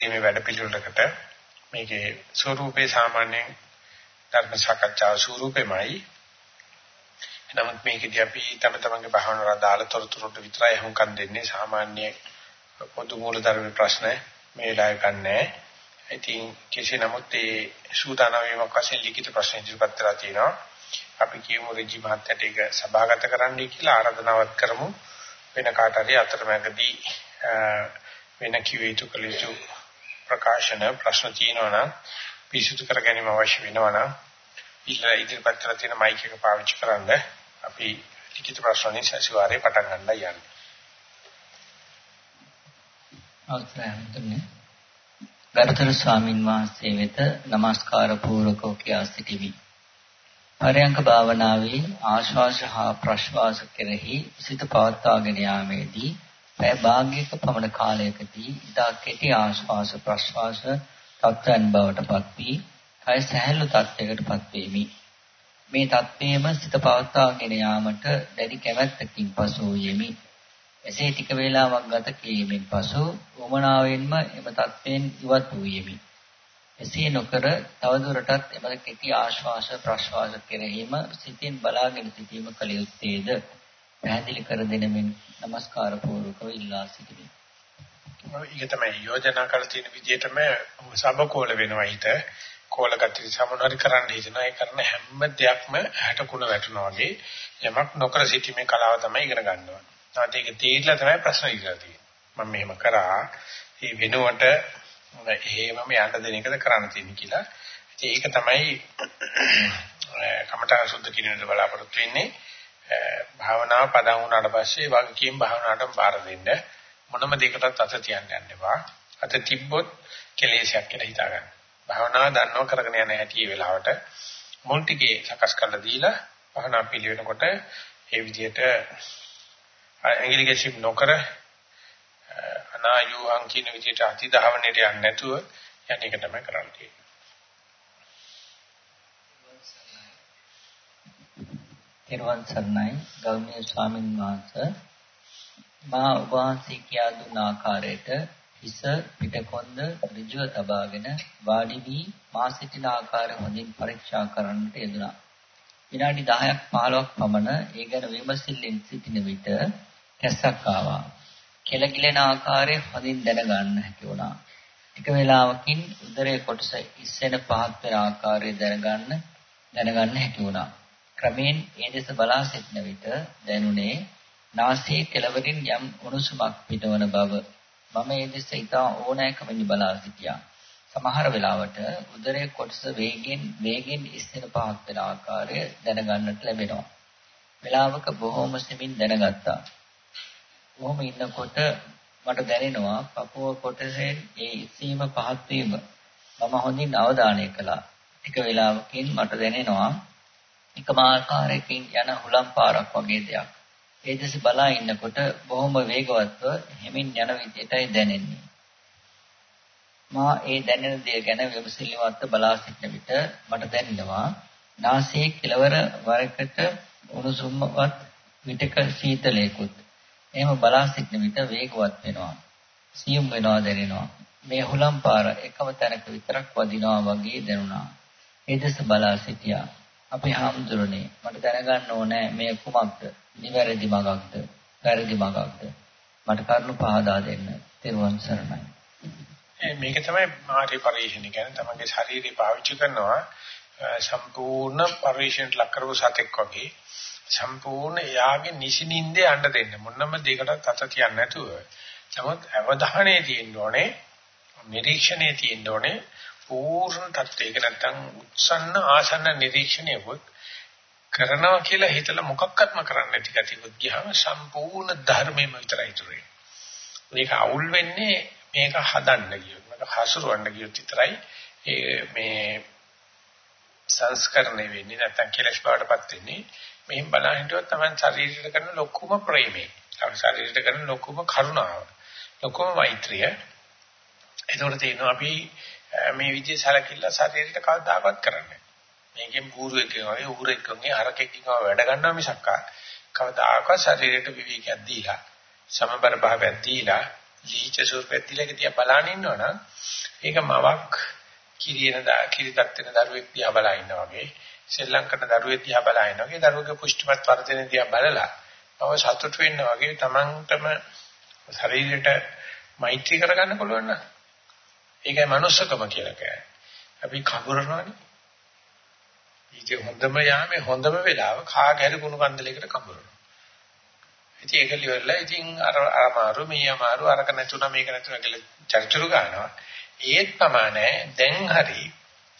මේ වැඩ පිළිවෙලකට මේකේ ස්වරූපේ සාමාන්‍යයෙන් ධර්ම සාකච්ඡා ස්වරූපෙමයි. නමුත් මේකදී අපි තම තමන්ගේ භාවනාවට අදාළ තොරතුරු විතරයි හුඟක් දෙන්නේ සාමාන්‍ය පොදු මූල ධර්ම ප්‍රශ්න මේ වෙලාවේ ගන්නෑ. ඉතින් කෙසේ නමුත් ඒ සූදානම් වීමක් වශයෙන් ලිඛිත ප්‍රශ්න ඉදිරිපත් කරලා තිනවා. අපි කියමු රජි මහත්තයට ඒක සභාගත කරන්නයි කියලා ආරාධනාවක් කරමු. වෙන කාට හරි අතරමැදදී වෙන කිව යුතු කළ යුතු ප්‍රකාශන ප්‍රශ්න තියෙනවා නම් පිරිසුදු කර ගැනීම අවශ්‍ය වෙනවා නම් ඉල්ලා ඉදිරිපත් කරලා තියෙන මයික් එක පාවිච්චි කරන්ද අපි ලිඛිත ප්‍රශ්න වලින් සතිವಾರේ පටන් ගන්න යන්නේ. අවසන්තුනේ. ගරුතර ස්වාමින් වහන්සේ වෙත নমස්කාර පූර්වකෝ කියා සිටිමි. පරයන්ක භාවනාවේ ආශ්වාස හා ප්‍රශ්වාස කෙරෙහි සිත පවත්වාගෙන යාමේදී පැය භාගයක පමණ කාලයකදී ඉතා කෙටි ආශ්වාස ප්‍රශ්වාස තත්ත්වයන් බවට පත් වී කය සැහැල්ලු තත්ත්වයකට පත් වෙමි. මේ තත්ත්වයේම සිත පවත්වාගෙන යාමට දැඩි කැමැත්තකින් පසු යෙමි. එසේ ටික වේලාවක් ගත කිරීමෙන් පසු වමනාවෙන්ම එම තත්ත්වයෙන් ඉවත් වූ යෙමි. එසේ නොකර තවදුරටත් එම කෙටි ආශ්වාස ප්‍රශ්වාස කෙරෙහිම සිතින් බලාගෙන සිටීම කළ යුත්තේද පැහැදිලි කර දෙනමින් নমස්කාර පූර්වකව ඉල්ලා සිටිමි. ඒක තමයි යෝජනා කරලා තියෙන විදිහටම සබකෝල වෙනවා හිත. කෝලගතිය සමනරි කරන්න හිතනවා. ඒ කරන හැම දෙයක්ම ඇහැට කුණ වැටෙනවා වගේ යමක් නොකර සිටීමේ කලාව තමයි ඉගෙන ගන්නවා. තාත් ඒක තේරිලා තමයි ප්‍රශ්න ඉස්සලා තියෙන්නේ. මම මෙහෙම කරා. ඒ වෙනුවට එහෙමම යන්න දෙන එකද කරන්න තියෙන්නේ කියලා. ඒක තමයි කමඨා සුද්ධ කිරීමද බලාපොරොත්තු වෙන්නේ. භාවනාව පදන් වුණාට පස්සේ වගකීම් භාවනාවටම බාර දෙන්න මොනම දෙයකටත් අත තියන්න යන්න එපා. අත තිබ්බොත් කෙලෙසයක් කියලා හිතා ගන්න. භාවනාව දන්නව කරගෙන යන හැටි වෙලාවට මුල් ටිකේ සකස් කරලා දීලා භාවනා පිළිවෙනකොට ඒ විදිහට ඇඟිලි ගැසීම් නොකර අනායුහං කියන විදිහට අතිධාවනයට යන්නේ නැතුව යන එක තමයි කරන්න තෙරුවන් සරණයි ගෞරවනීය ස්වාමීන් වහන්සේ මා ඔබ වහන්සේ කියා දුන් ආකාරයට හිස පිටකොන්ද ඍජුව තබාගෙන වාඩි වී මා සිටින ආකාරය හොඳින් පරීක්ෂා කරන්නට යෙදුණා. විනාඩි 10ක් 15ක් පමණ ඒ ගැන විමසිල්ලෙන් සිටින විට කැස්සක් ආවා. කෙලගිලෙන ආකාරය හොඳින් දැනගන්න හැකි වුණා. ටික වේලාවකින් උදරයේ කොටස ඉස්සෙන පහත් වෙන ආකාරය දැනගන්න දැනගන්න හැකි වුණා. ක්‍රමෙන් ඒ දෙස බලා සිටන විට දැනුනේ නාසයේ කෙළවරින් යම් උණුසුමක් පිටවන බව. මම ඒ දෙස ඉතා ඕනෑකමින් බලා සිටියා. සමහර වෙලාවට උදරයේ කොටස වේගෙන් වේගෙන් ඉස්සෙන පහත් වෙන ආකාරය දැනගන්නට ලැබෙනවා. වෙලාවක බොහෝම සෙමින් දැනගත්තා. කොහොම ඉන්නකොට මට දැනෙනවා පපුව කොටසෙන් ඒ ඉස්සීම පහත් වීම මම හොඳින් අවධානය කළා. ටික වේලාවකින් මට දැනෙනවා එකම ආකාරයකින් යන හුලම් පාරක් වගේ දෙයක්. ඒ දෙස බලා ඉන්නකොට බොහොම වේගවත්ව හැමින් යන විදිහටයි දැනෙන්නේ. මා ඒ දැනෙන දේ ගැන විමසිලිමත්ව බලා සිටන විට මට දැනෙනවා නාසයේ කෙළවර වරකට උණුසුම්වත් විටක සීතලයකුත් එහෙම බලා සිටන විට වේගවත් වෙනවා. සියුම් වෙනවා දැනෙනවා. මේ හුලම් පාර එකම තැනක විතරක් වදිනවා වගේ දැනුණා. ඒ දෙස බලා සිටියා. අපි හාමුදුරනේ මට දැනගන්න ඕනේ මේ කුමක්ද? නිවැරදි මගක්ද? වැරදි මගක්ද? මට කරුණු පහදා දෙන්න. තෙරුවන් සරණයි. මේක තමයි මාගේ පරිශ්‍රණය කියන්නේ තමන්ගේ ශරීරය පාවිච්චි කරනවා සම්පූර්ණ පරිශ්‍රණයට ලක් කරපු සතෙක් වගේ සම්පූර්ණ එයාගේ නිසිනින්දේ යන්න දෙන්න මොනම දෙයකටත් අත තියන්නේ නැතුව නමුත් අවධානයේ තියෙන්න ඕනේ නිරීක්ෂණයේ තියෙන්න ඕනේ පූර්ණ තත්ත්වයක නැත්තම් උත්සන්න ආසන්න නිරීක්ෂණයකුත් කරනවා කියලා හිතලා මොකක්වත්ම කරන්නේ නැති කතියකුත් ගියාම සම්පූර්ණ ධර්මෙම විතරයි ඉතුරු මේක අවුල් වෙන්නේ මේක හදන්න ගියොත් මේක හසුරවන්න ගියොත් විතරයි මේ සංස්කරණය වෙන්නේ නැත්තම් කෙලස් බවටපත් වෙන්නේ මෙහෙන් බලන හිටියොත් තමයි ශරීරයට කරන ලොකුම ප්‍රේමය. ශරීරයට කරන ලොකුම කරුණාව. ලොකුම මෛත්‍රිය. ඒකෝට තියෙනවා අපි මේ විදිහේ සැලකිල්ල ශරීරයට කවදාකවත් කරන්නේ මේකෙන් බూరుවෙක් වගේ උහුරෙක් වගේ හරකෙක් වගේ වැඩ ගන්නවා මිසක් කවදාකවත් ශරීරයට විවේකයක් දීලා සමබර භාවයක් දීලා ජීවිත ස්වරූපය දිලකදී බලන ඉන්නවනම් ඒක මවක් කිරියන දා කිරිතත් වෙන දරුවෙක් දිහා බලා ඉන්නා වගේ ශ්‍රී ලංකන දරුවෙක් දිහා බලා ඉන්නා වගේ දරුවගේ පුෂ්ටිමත් වර්ධනය දිහා බලලා බව සතුට වෙන්න වගේ තමන්ටම ශරීරයට මෛත්‍රී කරගන්න පුළුවන් නම් ඒකයි manussකම කියලා කියන්නේ. අපි කඹරනවානේ. ඊට හොඳම යාමේ හොඳම වෙලාව කාගෑරි කුණු කන්දලයකට කඹරනවා. ඉතින් ඒක liverලා ඉතින් අර අමාරු මේ අමාරු අරක නැතුණා මේක නැතුණා කියලා චර්චුරු ගන්නවා. ඒත් ප්‍රමාණය දැන් හරි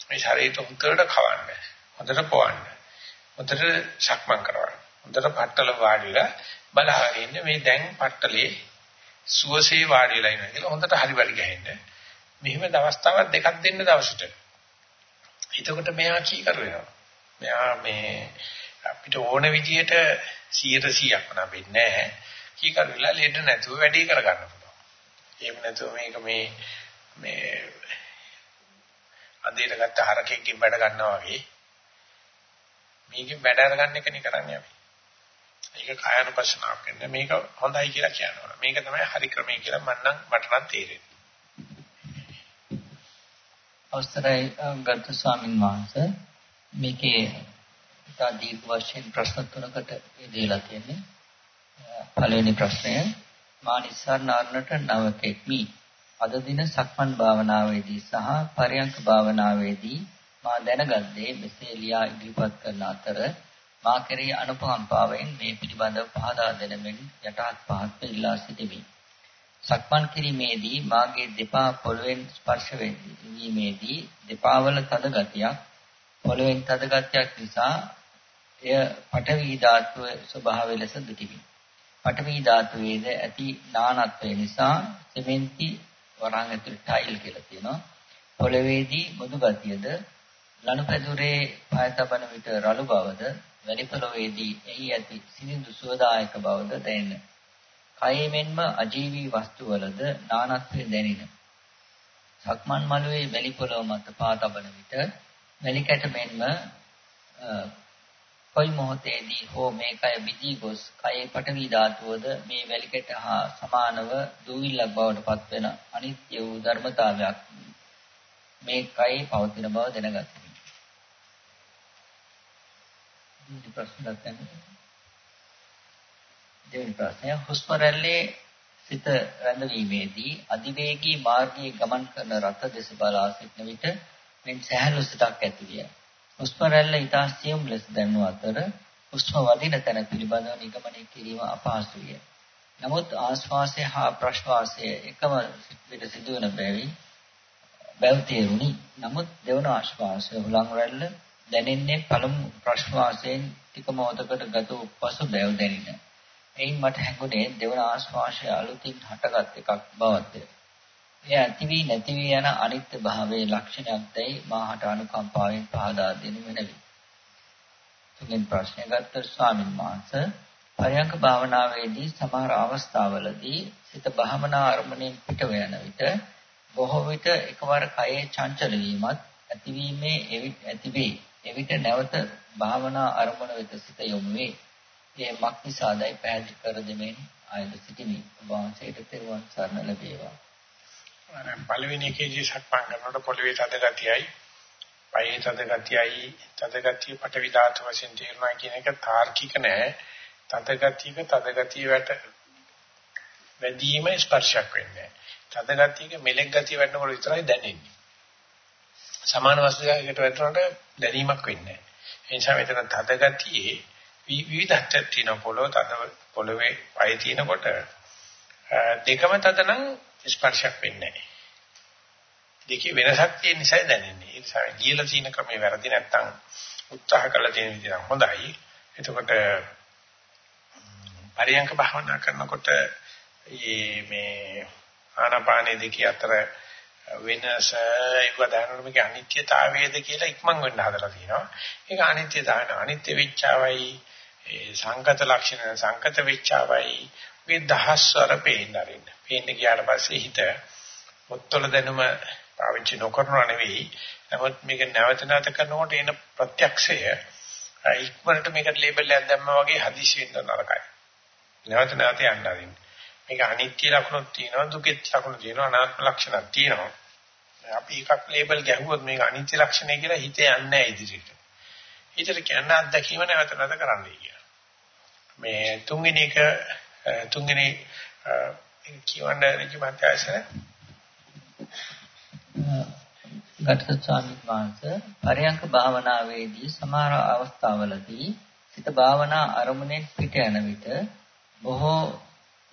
මේ ශරීරය උන්තරට කවන්න. හොඳට පොවන්න. හොඳට සක්මන් කරවන්න. හොඳට පట్టල වාඩිලා බලහගෙන මේ දැන් පట్టලේ සුවසේ වාඩිලා ඉන්න කියලා හොඳට හරි වැඩි ගහන්නේ. මෙහෙම දවස්තාවක් දෙකක් දෙන්න දවසට. එතකොට මෙයා කී කර වෙනවා. මෙයා මේ අපිට ඕන විදියට 100%ක් නම් වෙන්නේ නැහැ. කී කර වෙලා ලෙඩ නැතුව වැඩි කර ගන්න පුළුවන්. එහෙම නැතුව මේක මේ මේ අඳේට ගත්ත හරකෙක්ගෙන් වැඩ ගන්නවා වගේ මේකෙන් වැඩ අරගන්න එකනේ කරන්නේ අපි. ඒක කායනුපස්සනාවක් වෙන්නේ. මේක හොඳයි කියලා කියනවා. මේක තමයි හරි ක්‍රමය කියලා මම නම් මට නම් තේරෙන්නේ. අවස්ථරයි ගරු ස්වාමීන් වහන්සේ මේකේ ඉතා දීර්ඝ වශයෙන් ප්‍රශ්න තුනකට දීලා තියෙන්නේ. පළවෙනි ප්‍රශ්නය මා නිස්සාරණාරණට නවකෙක්මි. අද දින සක්මන් භාවනාවේදී සහ පරයන්ක භාවනාවේදී මා දැනගත්තේ මෙසේ ලියා ඉදිරිපත් කරන අතර මා කෙරෙහි අනුකම්පාවෙන් මේ පිළිබඳව පහදා දෙනමින් යටහත් පහත් ඉල්ලා සිටිමි. සක්මන් කිරීමේදී මාගේ දෙපා පොළවෙන් ස්පර්ශ වීමේදී දෙපා වල තද ගතියක් පොළවෙන් තද ගතියක් නිසා එය පඨවි ධාතුවේ ස්වභාවය ලෙස දුටිමි. පඨවි ධාතුවේද ඇති නානත්වය නිසා සිමෙන්ති වරහන් ඇතුළේ ටයිල් කියලා තියෙනවා. පොළවේදී මෘදු ගතියද ලනුපැදුරේ පය තබන විට රළු බවද වැලි පොළවේදී එහි ඇති සිනිඳු සුවදායක බවද දැනෙන. කයේ මෙන්ම අජීවී වස්තුවලද නානත්වය දැනින. සක්මන් මළුවේ වැලි පොළව මත පා තබන විට වැලි කැට මෙන්ම කොයි මොහොතේදී හෝ මේ කය විදී ගොස් කයේ පටවි ධාතුවද මේ වැලි කැට හා සමානව දූවිල්ලක් බවට පත්වෙන අනිත්‍ය වූ ධර්මතාවයක් මේ කයේ පවතින බව දැනගත්තා. මේ ප්‍රශ්නයක් නැහැ. දෙවෙනි ප්‍රශ්නය හුස්ම රැල්ලේ සිත රැඳවීමේදී අධිවේගී මාර්ගයේ ගමන් කරන රථ දෙස බලා සිටන විට මෙන් සහැල්ලු සිතක් ඇති විය. හුස්ම රැල්ල ඊතා සියුම් ලෙස දැනුන අතර හුස්ම වදින තැන පිළිබඳව නිගමනය කිරීම අපහසු විය. නමුත් ආශ්වාසය හා ප්‍රශ්වාසය එකම විට සිදුවන බැවි බැව් තේරුණි. නමුත් දෙවන ආශ්වාසය හුලං රැල්ල දැනෙන්නේ පළමු ප්‍රශ්වාසයෙන් ටික මොහොතකට ගත පසු බැව් දැනින. එයින් මට හැඟුණේ දෙවන ආශ්වාසය අලුතින් හටගත් එකක් බවත්ය. එය ඇති වී නැති වී යන අනිත්‍ය භාවයේ ලක්ෂණයක් දැයි මාහට අනුකම්පාවෙන් පහදා දෙනු මැනවි. තුන්වෙනි ප්‍රශ්නය ගත්ත ස්වාමීන් වහන්සේ පරයන්ක භාවනාවේදී සමහර අවස්ථාවලදී සිත භාවනා අරමුණෙන් පිටව යන විට බොහෝ විට එකවර කයේ චංචල වීමත් ඇතිවීමේ ඇති වේ. එවිට නැවත භාවනා අරමුණ වෙත සිත යොමු වේ. ඒ මක් නිසාදයි පැහැදිලි කර දෙමින් ආයත සිටිමි. වහන්සේට තෙරුවන් සරණ ලැබේවා. පළවෙනි එකේදී සක්මන් කරනකොට පොළවේ තද ගතියයි, පයේ තද ගතියයි, තද ගතිය පටවි ධාතු වශයෙන් තේරුණා කියන එක තාර්කික නෑ. තද ගතියක තද ගතිය වැට වැඩිම ස්පර්ශයක් වෙන්නේ. තද ගතියක මෙලෙක් ගතිය වැටෙනකොට විතරයි දැනෙන්නේ. සමාන වස්තුවකට වැටෙනකොට දැනීමක් වෙන්නේ නෑ. ඒ නිසා මෙතන තද ගතියේ විවිධත්වයක් තියෙන පොළොව තද පොළවේ පය තියෙනකොට දෙකම තද නම් ස්පර්ශයක් වෙන්නේ නැහැ. දෙකේ වෙනසක් තියෙන නිසා දැනෙන්නේ. ඒ නිසා ලියලා තියෙන ක්‍රමේ වැරදි නැත්තම් උත්සාහ කළා තියෙන විදිහ හොඳයි. එතකොට පරියංක භාවනා කරනකොට මේ ආනාපාන දෙකේ අතර වෙනස ඒක දැනන මේක අනිත්‍යතාවයද කියලා ඉක්මන් වෙන්න හදලා තියෙනවා. ඒක අනිත්‍යතාවය අනිත්‍ය විචාවයි ඒ සංකත ලක්ෂණ සංකත වෙච්චවයි මේ දහස්වර පේන්න අරින්න. පේන්න ගියාට පස්සේ හිත මුත්තල දැනුම පාවිච්චි නොකරනව නෙවෙයි. නමුත් මේක නැවත නැවත කරනකොට එන ප්‍රත්‍යක්ෂය ඉක්මනට මේකට ලේබල් එකක් දැම්මා වගේ හදිසි වෙන්න නරකයි. නැවත නැවත යන්න අරින්න. මේක අනිත්‍ය ලක්ෂණක් තියෙනවා දුකෙත් ලක්ෂණ තියෙනවා අනාත්ම ලක්ෂණක් තියෙනවා. අපි එකක් ලේබල් ගැහුවොත් මේක අනිත්‍ය ලක්ෂණය කියලා හිතේ යන්නේ නැහැ ඉදිරියට. ඊටර කියන්න අත්දැකීම නැවත නැවත කරන්නයි කියලා. මේ තුන්වෙනි එක තුන්වෙනි කියවන්න රිජිමත්යසන ගත්ත ස්වාමීන් වහන්සේ පරයන්ක භාවනාවේදී සමහර අවස්ථාවලදී සිත භාවනා අරමුණෙන් පිට යන විට බොහෝ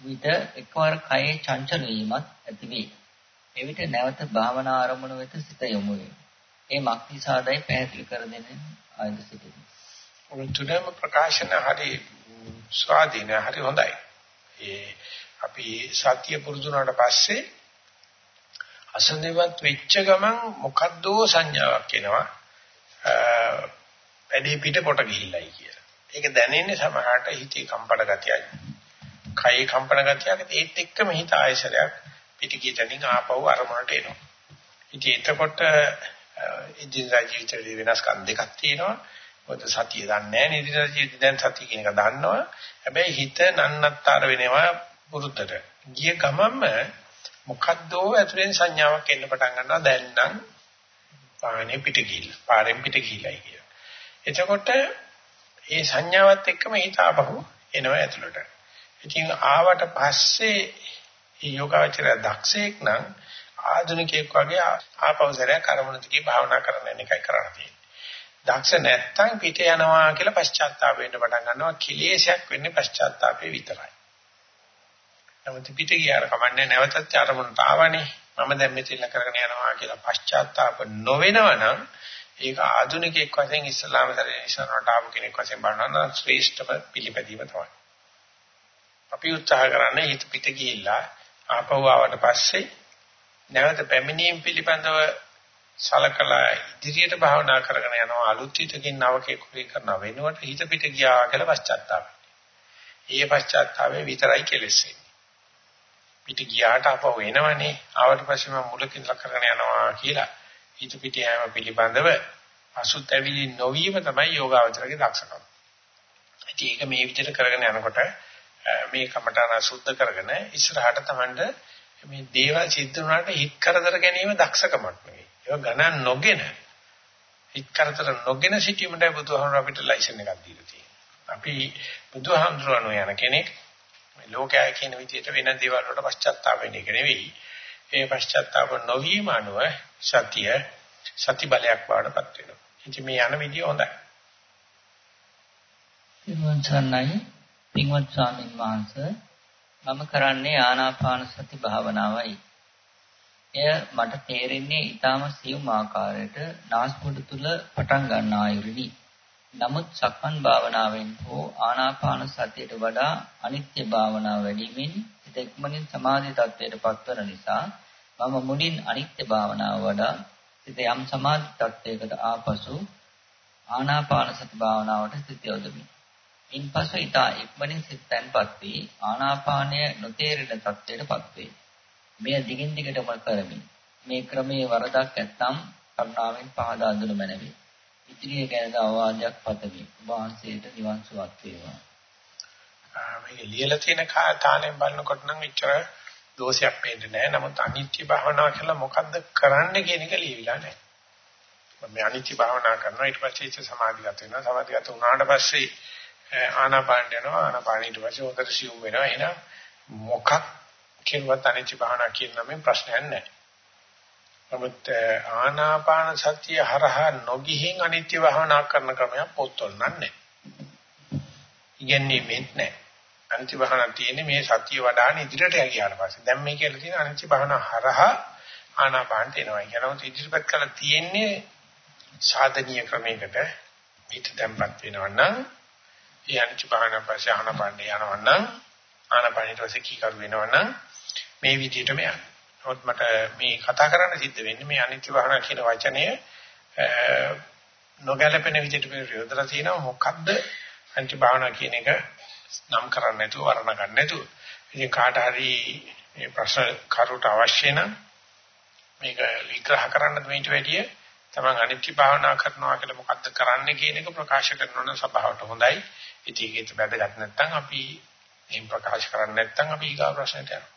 විට එකවර කයේ චංචල වීමක් ඇති වේ. එවිට නැවත භාවනා අරමුණ වෙත සිත යොමු වේ. ඒ මක්නිසාදයි පැහැදිලි කර දෙන්න ආයත සිටිමි. ඔය තුනම ප්‍රකාශන හරි ස්වාධීන හරි හොඳයි. ඒ අපි සත්‍ය පුරුදුනාට පස්සේ අසන්නේවත් වෙච්ච ගමන් මොකද්දෝ සංඥාවක් එනවා. වැඩි පිට පොට ගිහිල්ලයි කියලා. ඒක දැනෙන්නේ සමහරට හිතේ කම්පන ගතියයි. කයේ කම්පන ගතියක ඒත් එක්කම හිත ආයසරයක් පිටිකීතනින් ආපහු අරමුණට එනවා. ඉතින් එතකොට ඉදිරිය ජීවිතේ වෙනස්කම් දෙකක් තියෙනවා. මොකද සතිය දන්නේ නැහැ නේද ජීවිතේ දැන් සතිය කියන එක දන්නවා. හැබැයි හිත නන්නත්තර වෙනවා පුරුද්දට. ගිය ගමන්ම මොකද්දෝ ඇතුලෙන් සංඥාවක් එන්න පටන් ගන්නවා දැන් නම් පානේ පිට ගිහිල්ලා පාරෙන් පිට ගිහිල්ලායි කිය. එතකොට ඒ සංඥාවත් එක්කම හිත ආපහු එනවා ඇතුළට. ඉතින් ආවට පස්සේ මේ යෝගාවචරය දක්ෂයෙක් නම් ආධුනිකයෙක් වගේ ආපෞසරයක් අරමුණ දිගේ භාවනා කරන එකයි කරන්න තියෙන්නේ. දක්ෂ නැත්තම් පිට යනවා කියලා පශ්චාත්තාප වෙන්න පටන් ගන්නවා. කිලේශයක් වෙන්නේ පශ්චාත්තාපේ විතරයි. නමුත් පිට ගියාර කමන්නේ නැවතත් අරමුණට ආවනේ. මම දැන් මෙතන කරගෙන යනවා කියලා පශ්චාත්තාප නොවෙනවනම් ඒක ආධුනිකයෙක් වශයෙන් ඉස්ලාම ධර්මයේ ඉස්සරහට ආපු කෙනෙක් වශයෙන් බලනවා ශ්‍රේෂ්ඨම පිළිපැදීම තමයි. අපි උත්සාහ කරන්නේ හිත පිට ගිහිල්ලා ආපහු ආවට පස්සේ නැවත පැමිණීම පිළිබඳව සලකලා ඉදිරියට භාවනා කරගෙන යනවා අලුත් හිතකින් නවකේ කුරී කරන වෙනුවට හිත පිට ගියා කියලා පශ්චාත්තාපය. ඒ පශ්චාත්තාපය විතරයි කෙලෙසේ. පිට ගියාට ආපහු එනවනේ ආවට පස්සේ මම මුලකින් කරගෙන යනවා කියලා හිත පිට යෑම පිළිබඳව අසුතැවිලි නොවීම තමයි යෝගාවචරගේ දක්ෂකම. ඉතින් ඒක මේ විදිහට කරගෙන යනකොට මේ කමඨාන සුද්ධ කරගෙන ඉස්සරහට තමන්ට මේ දේවල් සිද්ධ වුණාට හිත කරදර ගැනීම දක්ෂකමක් නෙවෙයි. ඒක ගණන් නොගෙන හිත කරදර නොගෙන සිටීමට බුදුහාමුදුර අපිට ලයිසන් එකක් දීලා තියෙනවා. අපි බුදුහාමුදුරනෝ යන කෙනෙක් මේ ලෝකයා කියන විදිහට වෙන දේවල් වලට පශ්චාත්තාප වෙන එක නෙවෙයි. ඒ පශ්චාත්තාප නොවීම අනුව සතිය සති බලයක් වඩපත් වෙනවා. ඉතින් මේ යන විදිය හොඳයි. පින්වත් සන්නයි පින්වත් ස්වාමින් වහන්සේ මම කරන්නේ ආනාපාන සති භාවනාවයි. එය මට තේරෙන්නේ ඊටාම සියුම් ආකාරයට නාස්පුඩු තුල පටන් ගන්න ආයුරිනි. නමුත් සක්මන් භාවනාවෙන් හෝ ආනාපාන සතියට වඩා අනිත්‍ය භාවනාව වැඩිමින් සිත ඉක්මනින් සමාධි තත්ත්වයට පත්වන නිසා මම මුලින් අනිත්‍ය භාවනාව වඩා සිත යම් සමාධි තත්ත්වයකට ආපසු ආනාපාන සති භාවනාවට සිත යොදමි. ඉන්පසු ඊට ඉක්මනින් සිත තැන්පත් වී ආනාපානය නොතේරෙන තත්ත්වයටපත් වේ. මෙය දිගින් දිගටම කරමි. මේ ක්‍රමයේ වරදක් නැත්නම් කරුණාවෙන් පහදා දුන මැනවි. ඉතිරිය ගැන අවවාදයක් පතමි. වහන්සේට නිවන් සුවක් වේවා. මේක ලියලා තියෙන තාලෙන් බලනකොට නම් එච්චර දෝෂයක් පේන්නේ නැහැ. නමුත් අනිත්‍ය භාවනාව කියලා මොකද්ද කරන්න කියන එක ලියවිලා නැහැ. මම අනිත්‍ය භාවනා කරනවා ඊට පස්සේ ඉච්ඡ සමාධිගත වෙනවා. සමාධිගත වුණාට පස්සේ ආනාපාන යනවා. ආනාපාන ඊට පස්සේ හොඳට සිවුම් වෙනවා. එහෙනම් මොකක් කියනවත් අනිත්‍ය භාවනා කියන නමෙන් ප්‍රශ්නයක් නැහැ. නමුත් ආනාපාන සතිය හරහා නොගිහින් අනිත්‍ය භාවනා කරන ක්‍රමයක් පොත්වල නැහැ. ඉගෙන්නේ මෙත් නැහැ. අනිත්‍ය භාවනා තියෙන්නේ මේ සතිය වඩාන ඉදිරියට යගියාට පස්සේ. දැන් මේ කියලා තියෙන අනිත්‍ය භාවනා හරහා ආනාපානට එනවා. කියනොත් ඉදිරිපත් කරලා තියෙන්නේ සාධනීය ක්‍රමයකට පිට tempත් වෙනවා නම් ඒ අනිත්‍ය භාවනා පස්සේ ආනාපානට යනවා නම් ආනාපානිට පස්සේ කීකරු වෙනවා නම් මේ විදිහටම යනවා. නමුත් මට මේ කතා කරන්න සිද්ධ වෙන්නේ මේ අනිත්‍ය භාවනා කියන වචනය නොගැලපෙන විදිහට මේ යොදලා තියෙනවා මොකද්ද අනිත්‍ය භාවනා කියන එක නම් කරන්නේ නැතුව වර්ණ ගන්න නැතුව. ඉතින් කාට හරි මේ ප්‍රශ්න කරුට අවශ්‍ය නම් මේක විග්‍රහ කරන්න දෙමිට වැඩිය තමන් අනිත්‍ය භාවනා කරනවා කියලා මොකද්ද කරන්නේ කියන එක ප්‍රකාශ කරනවා නම් සභාවට හොඳයි. ඉතින් ඒකත් වැදගත් නැත්නම් අපි එහෙම ප්‍රකාශ කරන්නේ නැත්නම් අපි ඊගා ප්‍රශ්නයට යනවා.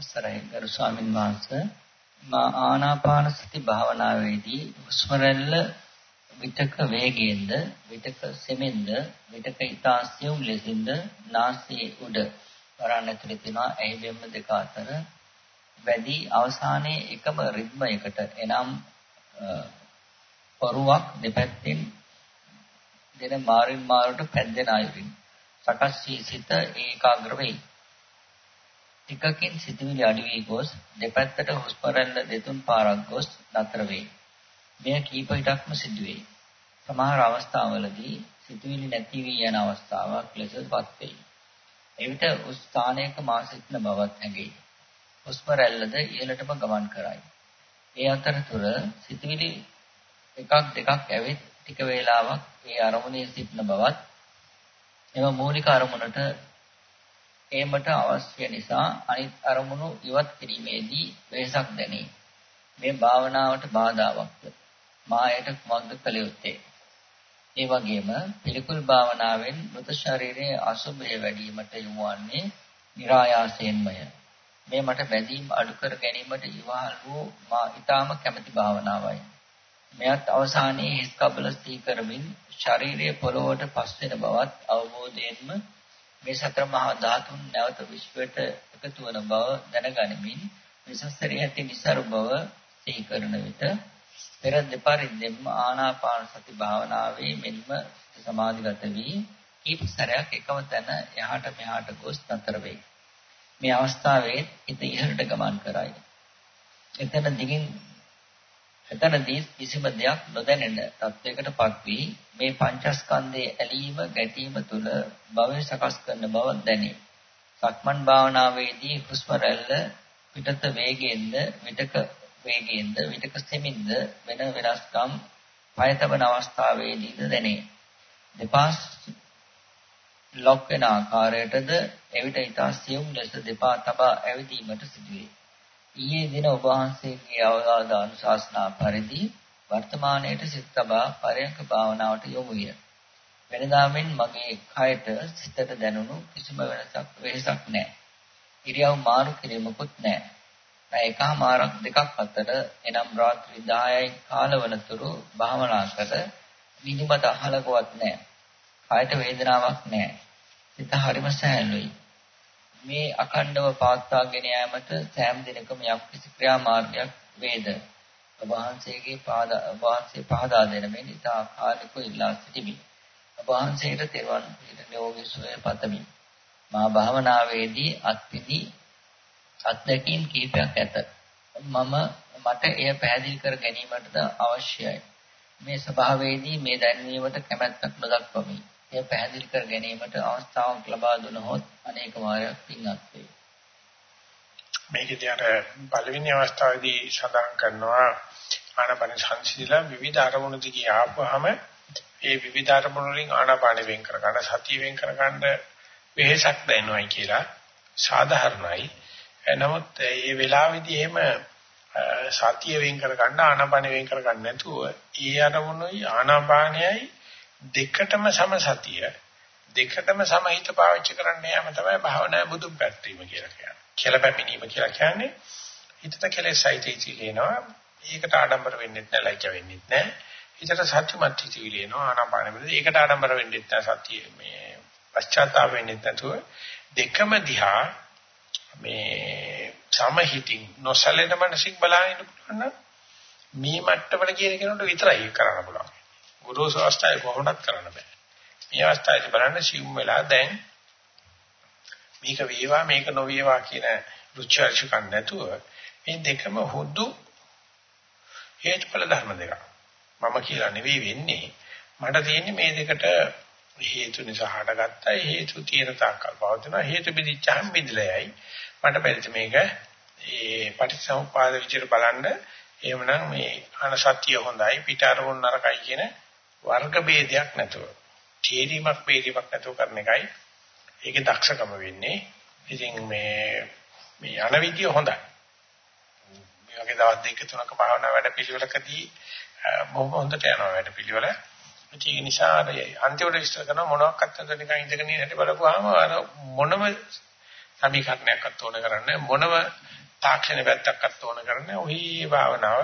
අවසරයි ගරු ස්වාමීන් වහන්සේ මා ආනාපාන සති භාවනාවේදී හුස්ම රැල්ල විතක වේගයෙන්ද විතක සෙමෙන්ද විතක ඊතාසියුම් ලෙසින්ද නාසයේ උඩ වරණ ඇතුලේ තියෙනවා ඇහි බෙම්ම දෙක අතර වැඩි අවසානයේ එකම රිද්මයකට එනම් පරුවක් දෙපැත්තෙන් දෙන මාරින් මාරට පැද්දෙන අයුරින් සකස් වී සිත ඒකාග්‍ර වෙයි. ටිකකින් සිතුවිලි අඩු වී ගොස් දෙපැත්තට හුස්ම රැල්ල දෙතුන් පාරක් ගොස් නතර වේ. මෙය කීප විටක්ම සිදුවේ. සමහර අවස්ථාවලදී සිතුවිලි නැති වී යන අවස්ථාවක් ලෙසපත් වේ. එවිට ස්ථානයක මා සිටින බවත් හැඟේ. හුස්ම රැල්ලද ඉහළටම ගමන් කරයි. ඒ අතරතුර සිතුවිලි එකක් දෙකක් ඇවිත් ටික වේලාවක් ඒ අරමුණේ සිටින බවත් එම මූලික අරමුණට ඒමට අවශ්‍ය නිසා අනිත් අරමුණු ඉවත් කිරීමේදී වෙහසක් දැනේ. මේ භාවනාවට බාධාවක්ද? මායයට කුමක්ද කළ යුත්තේ? ඒ වගේම පිළිකුල් භාවනාවෙන් මృత ශරීරයේ අසුභය වැඩිවීමට යොමුවන්නේ નિરાයාසයෙන්මය. මේ මට බැඳීම් අඩු කර ගැනීමට ඉවහල් වූ මා ඊටාම කැමැති භාවනාවයි. මෙයත් අවසානයේ හිස් කබල ස්ථී කරමින් ශරීරයේ පොළොවට පස් වෙන බවත් අවබෝධයෙන්ම මේ සතර මහා ධාතුන් නැවත විශ්වයට එකතු වන බව දැනගනිමින් විසස්සරිය ඇති નિසරු බව සිහි කරන විට පෙර දෙපරිද්දෙම ආනාපාන සති භාවනාවේ මෙන්ම සමාධිගත වී කීප සැරයක් එකම තැන එහාට මෙහාට ගොස් නතර වේ. මේ අවස්ථාවේ හිත ඉහළට ගමන් කරයි. එතන දිගින් එතනදී කිසිම දෙයක් නොදැනෙන තත්වයකටපත් වී මේ පංචස්කන්ධයේ ඇලීම ගැටීම තුල භවය සකස් කරන බව දැනේ. සක්මන් භාවනාවේදී හුස්ම රැල්ල පිටත වේගයෙන්ද විතක වේගයෙන්ද විතක ස්තෙමින්ද වෙන වෙනස්කම් පය තබන අවස්ථාවේදීද දැනේ. දෙපාස් ලොක් වෙන ආකාරයටද එවිට ඊතා සියුම් ලෙස දෙපා තබා ඇවිදීමට සිදුවේ. ඊයේ දින ඔබ වහන්සේගේ අවවාද අනුශාසනා පරිදි වර්තමානයේට සිත තබා පරයන්ක භාවනාවට යොමු විය. වෙනදාමෙන් මගේ කයට සිතට දැනුණු කිසිම වෙනසක් වෙහසක් නැහැ. ඉරියව් මාරු කිරීමකුත් නැහැ. පැය එකමාරක් දෙකක් අතර එනම් රාත්‍රී 10යි කාලවලතුරු භාවනා කර නිදිමත අහලකවත් නැහැ. කායට වේදනාවක් නැහැ. සිත හරිම සෑහළුයි. මේ අඛණ්ඩව පවත්වාගෙන යාමට සෑම දිනකම යම් කිසි ක්‍රියාමාර්ගයක් වේද. ඔබ වහන්සේගේ පාද වහන්සේ පහදා දෙන මෙන් ඉතා කාලිකව ඉල්ලා සිටිමි. ඔබ වහන්සේට තෙරුවන් නිරෝගී සුවය පතමි. මා භාවනාවේදී අත්විඳි අත්දැකීම් කීපයක් ඇත. මම මට එය පැහැදිලි කර ගැනීමටද අවශ්‍යයි. මේ ස්වභාවයේදී මේ දැන්වීමට කැමැත්තක් නොදක්වමි. එය පැහැදිලි කර ගැනීමට අවස්ථාවක් ලබා දුනහොත් අනේක වාරයක් පින්වත් වේ. මේකදී අර පළවෙනි අවස්ථාවේදී සඳහන් කරනවා ආනාපාන සංසිඳලා විවිධ අරමුණු දිගේ ආපුවාම ඒ විවිධ අරමුණු වලින් ආනාපාන වෙන් කර ගන්න සතිය වෙන් කර ගන්න වෙහසක් දැනෙනවයි කියලා සාධාරණයි. නමුත් මේ වෙලාවේදී එහෙම සතිය වෙන් කර ගන්න ආනාපාන වෙන් කර ගන්න නැතුව ඊ අරමුණුයි ආනාපානයයි දෙකටම සම සතිය දෙකටම සමහිත පාවිච්චි කරන්න යෑම තමයි භාවනා බුදුන් පැත්තීම කියලා කියන්නේ. කියලා පැමිණීම කියලා කියන්නේ හිතට කෙලෙසයිටි කියනවා. ඒකට ආඩම්බර වෙන්නෙත් නැහැ, ලැජ්ජ වෙන්නෙත් නැහැ. හිතට සත්‍යමත් හිතවිලිනවා ආනාපාන වලදී ඒකට ආඩම්බර වෙන්නෙත් නැහැ සතිය මේ පශ්චාත්තාප වෙන්නෙත් නැතුව දෙකම දිහා මේ සමහිතින් නොසලෙන මනසින් බලහින්න පුළුවන් නම් මේ මට්ටමට කියන කෙනෙකුට විතරයි කරන්න පුළුවන්. ගුරුසු අවස්ථාවේ කොහොමවත් කරන්න බෑ. මේ අවස්ථාවේදී බලන්න සිවුම් වෙලා දැන් මේක වේවා මේක නොවේවා කියන රුචර්චකම් නැතුව මේ දෙකම හුදු හේතුඵල ධර්ම දෙක. මම කියලා නෙවෙයි වෙන්නේ. මට තියෙන්නේ මේ දෙකට හේතු නිසා හටගත්තා හේතු තියෙන තාක්කල් පවතිනවා හේතු බෙදිච්චාම බෙදලා යයි මට බැරිද මේක ඒ පටිච්චසමුප්පාද විචාර බලන්න එහෙමනම් මේ අනසත්‍ය හොඳයි පිටාරවුන් නරකයි කියන වර්ග ભેදයක් නැතුව තේරීමක් ભેදීමක් නැතුව කරන එකයි ඒකේ දක්ෂකම වෙන්නේ. ඉතින් මේ මේ යන විදිය හොඳයි. මේ වගේ දවස් දෙක තුනක භාවනා වැඩ පිළිවෙලකදී බොහොම හොඳට යනවා වැඩ පිළිවෙල ඒක නිසා අර අන්තිමට විස්තර කරන මොනවාක්වත් නැතුව නිකන් ඉඳගෙන ඉන්න හැටි බලපුවාම අර මොනම සමීකරණයක්වත් ඕන කරන්නේ මොනම තාක්ෂණ පැත්තක්වත් ඕන කරන්නේ ඔහි භාවනාව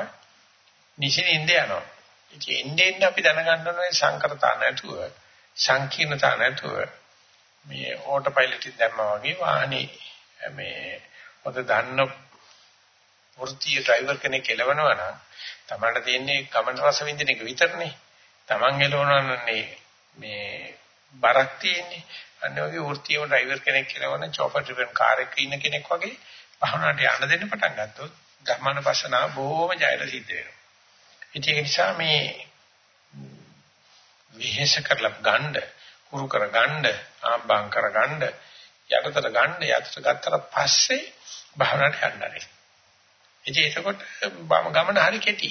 නිසින්ින්ද යනවා. ඉතින් එන්නේ එන්නේ අපි දැනගන්න ඕනේ සංකරතා නැතුව සංකීර්ණතා නැතුව මේ ඕටෝ පයිලට් එක දැම්මා වගේ වාහනේ මේ මොකද දන්න වෘත්තීය ඩ්‍රයිවර් කෙනෙක් එලවනවා නම් තමන්ට තියෙන්නේ ගමන රස විඳින එක විතරනේ. තමන් එලවනන්නේ මේ බරක් තියෙන්නේ. අන්න වගේ වෘත්තීයම ඩ්‍රයිවර් කෙනෙක් එලවන චෝපර් ඩ්‍රිවන් කාර් එකක ඉන්න කෙනෙක් වගේ භවනාට යන්න දෙන්න පටන් ගත්තොත් ධර්මන පස්සනාව බොහොම ජයල සිද්ධ වෙනවා. ඒක නිසා මේ විහෙස කරලා ගන්න, කුරු කර ගන්න, ආබ්බම් කර ගන්න, යටතට ගන්න, යටතට ගත්තට පස්සේ භවනාට යන්නයි. ඉතින් එතකොට ගමන හරි කෙටි.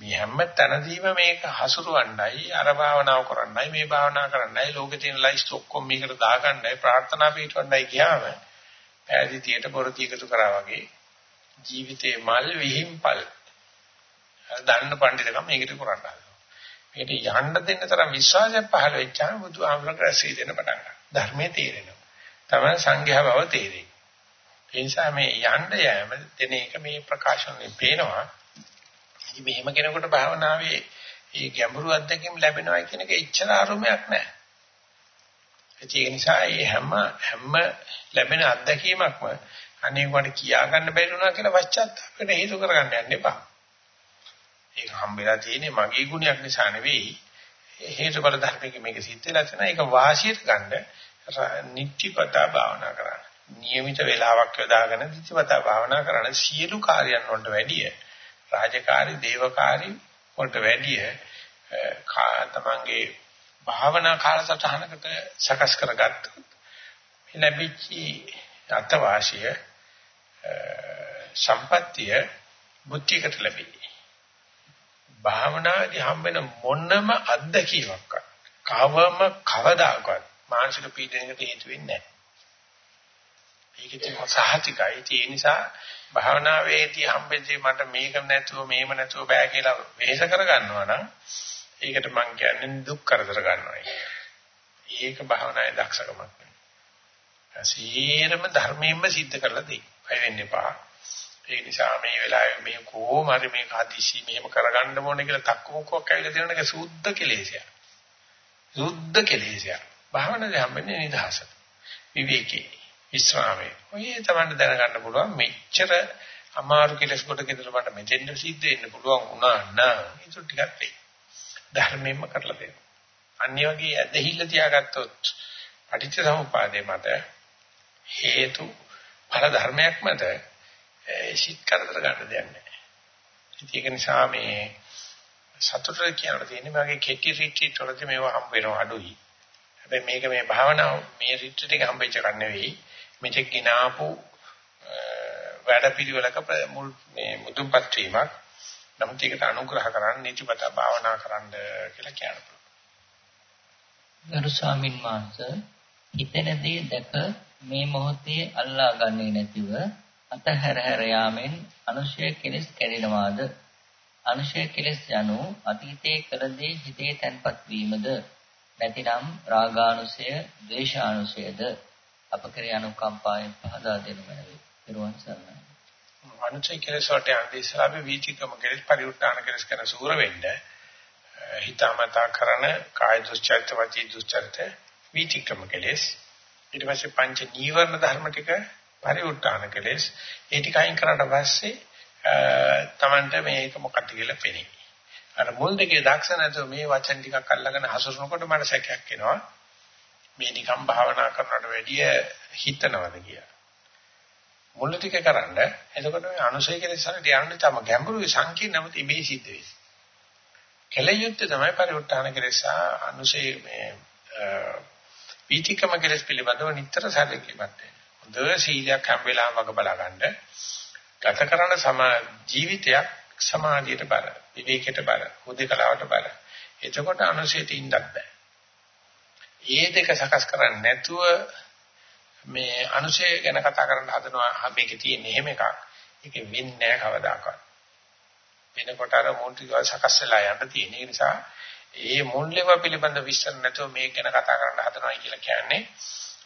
මේ හැම තැනදීම මේක හසුරවන්නයි අර භාවනාව කරන්නයි මේ භාවනා කරන්නයි ලෝකේ තියෙන ලයිස්ට් ඔක්කොම මේකට දාගන්නයි ප්‍රාර්ථනා පිටවන්නයි කියාම ඈදිතියට පොරති එකතු කරා වගේ ජීවිතේ මල් විහිම්පල් දන්න පඬිතුකම මේකට කරන්න හදනවා. මේකට යන්න දෙන්න තරම් විශ්වාසයක් පහළ වෙච්චාම බුදුහාමරක රැසී දෙන්න පටන් ගන්නවා. ධර්මයේ තේරෙනවා. තමයි සංඝයා බව තේරෙන්නේ. ඒ නිසා මේ යන්න යෑම දෙන එක මේ ප්‍රකාශනයේ පේනවා. ඉතින් මෙහෙම කෙනෙකුට භාවනාවේ මේ ගැඹුරු අත්දැකීම් ලැබෙනවා කියන එක එච්චර ආරුමයක් නෑ. ඒක නිසා මේ හැම හැම ලැබෙන අත්දැකීමක්ම අනේ වට කියා ගන්න බැරි වුණා කියලා පශ්චාත්තාපයට හේතු කරගන්න යන්න එපා. ඒක හම්බෙලා තියෙන්නේ මගේ ගුණයක් නිසා නෙවෙයි. හේතුඵල ධර්මයක මේක සිද්ධ වෙලා තියෙනවා. ඒක වාසියට ගන්න නිත්‍යපතා භාවනා කරන්න. નિયમિત වේලාවක් යොදාගෙන නිත්‍යපතා භාවනා කරන සියලු කාර්යයන් වලට වැඩිය රාජකාරී දේවකාරී වලට වැඩිය තමන්ගේ භාවනා කාලසටහනකට සකස් කරගත්තොත් ලැබිච්ච අත්වාසිය සම්පත්තිය බුද්ධිකට ලැබෙයි. භාවනාදී හම්බෙන මොනම අත්දැකීමක්වත් කවම කවදාකවත් මානසික පීඩනයකට හේතු වෙන්නේ නැහැ. ඒක ඉතින් සහතිකයි. ඒ නිසා භාවනාවේදී හම්බෙද්දී මට මේක නැතුව මේම නැතුව බෑ කියලා වෙහෙස කරගන්නවා නම් ඒකට මං කියන්නේ දුක් කරදර ගන්නවා ඒක භාවනාවේ දක්ෂකමක් නෙවෙයි. සීරම ධර්මයෙන්ම සිද්ධ කරලා දෙයි. බය වෙන්න එපා. ඒ නිසා මේ වෙලාවේ මේ කොහොම හරි මේක හදිසි මෙහෙම කරගන්න ඕනේ කියලා තක්කමුක්කක් ඇවිල්ලා තියෙන එක සුද්ධ කෙලෙසයක්. සුද්ධ කෙලෙසයක්. භාවනාවේ හම්බෙන්නේ නිදහස. විවේකී. විස්රාමයේ. ඔය තමයි දැනගන්න පුළුවන් මෙච්චර අමාරු කෙලස් කොට ගෙදර මට මෙතෙන්ද සිද්ධ වෙන්න පුළුවන් වුණා නම් ඒක ටිකක් වෙයි. ධර්මයෙන්ම කරලා දෙන්න. අනිත් වගේ ඇදහිල්ල තියාගත්තොත් පටිච්ච සමුපාදේ මත හේතු ඵල ධර්මයක් මත සිත් කරදර ගන්න දෙයක් නැහැ. ඒක නිසා මේ සතුට කියන තියෙන්නේ මගේ කෙටි රිට්‍රීට් වලදී මේවා හම්බ වෙනවා අඩුයි. හැබැයි මේක මේ භාවනාව මේ රිට්‍රීට් එක හම්බෙච්ච එකක් නෙවෙයි. මෙතෙක් ගినాපු වැඩපිළිවෙලක මුල් මේ මුදුන්පත් වීමක් නමුත් ඒකට අනුග්‍රහ කරන්න නිතිපත භාවනා කරන්න කියලා කියනවා. ගරු ස්වාමින් වහන්සේ හිතෙනදී දැක මේ මොහොතේ අල්ලා ගන්නේ නැතිව අතහැර හැර යාමෙන් අනුශය කෙලස් කැඩෙනවාද අනුශය කෙලස් යනු අතීතයේ කළ දේ හිතේ තැන්පත් වීමද නැතිනම් රාගානුසය ද්වේෂානුසයද අප කෙරේ අනුකම්පාවෙන් පහදා දෙනු මැනවි. පෙරවන් සරණයි. අනුචය කෙලෙස් වලට යන්නේ ඉස්සලා අපි වීතිකම කෙලෙස් පරිඋත්තාන කෙලෙස් කරන සූර වෙන්න හිතාමතා කරන කාය දුස්චරිත වචී දුස්චරිත වීතිකම කෙලෙස් ඊට පස්සේ පංච නීවරණ ධර්ම ටික පරිඋත්තාන කෙලෙස් ඒ ටික අයින් කරාට පස්සේ තමන්ට මේක මොකක්ද කියලා පෙනේ. අර මුල් දෙකේ දක්ෂ නැතුව මේ වචන ටිකක් අල්ලගෙන හසුරුනකොට මට සැකයක් එනවා. මේ නිකම් භාවනා කරනවට වැඩිය හිතනවද කියලා. මුල ටික කරන්න එතකොට මේ අනුසය කෙලෙසට යන්නේ තම ගැඹුරු සංකීර්ණම තිබේ සිද්ධ වෙයි. කෙලියුත් තමයි පරිඋත්ථාන කෙලෙස අනුසය මේ පීතිකම කෙලෙස් පිළිබඳව නිතර සැලකිලිමත් වෙන්න. හොඳ සීලයක් හැම වෙලාවෙම වග බලා ගන්න. ගත කරන සම ජීවිතයක් සමාධියට බල, විවේකයට බල, හුදේකලාවට බල. එතකොට අනුසයට ඉන්නත් බෑ. ඒ දෙක සකස් කරන්නේ නැතුව මේ අනුශය ගැන කතා කරන්න හදනවා මේකේ තියෙන එහෙම එකක්. ඒක වෙන්නේ නැහැ කවදාකවත්. වෙනකොට අර මොන්ටිගල් සකස් වෙලා යන්න තියෙන නිසා ඒ මුල්ලේව පිළිබඳ විස්තර නැතුව මේක ගැන කතා කරන්න හදනවා කියලා කියන්නේ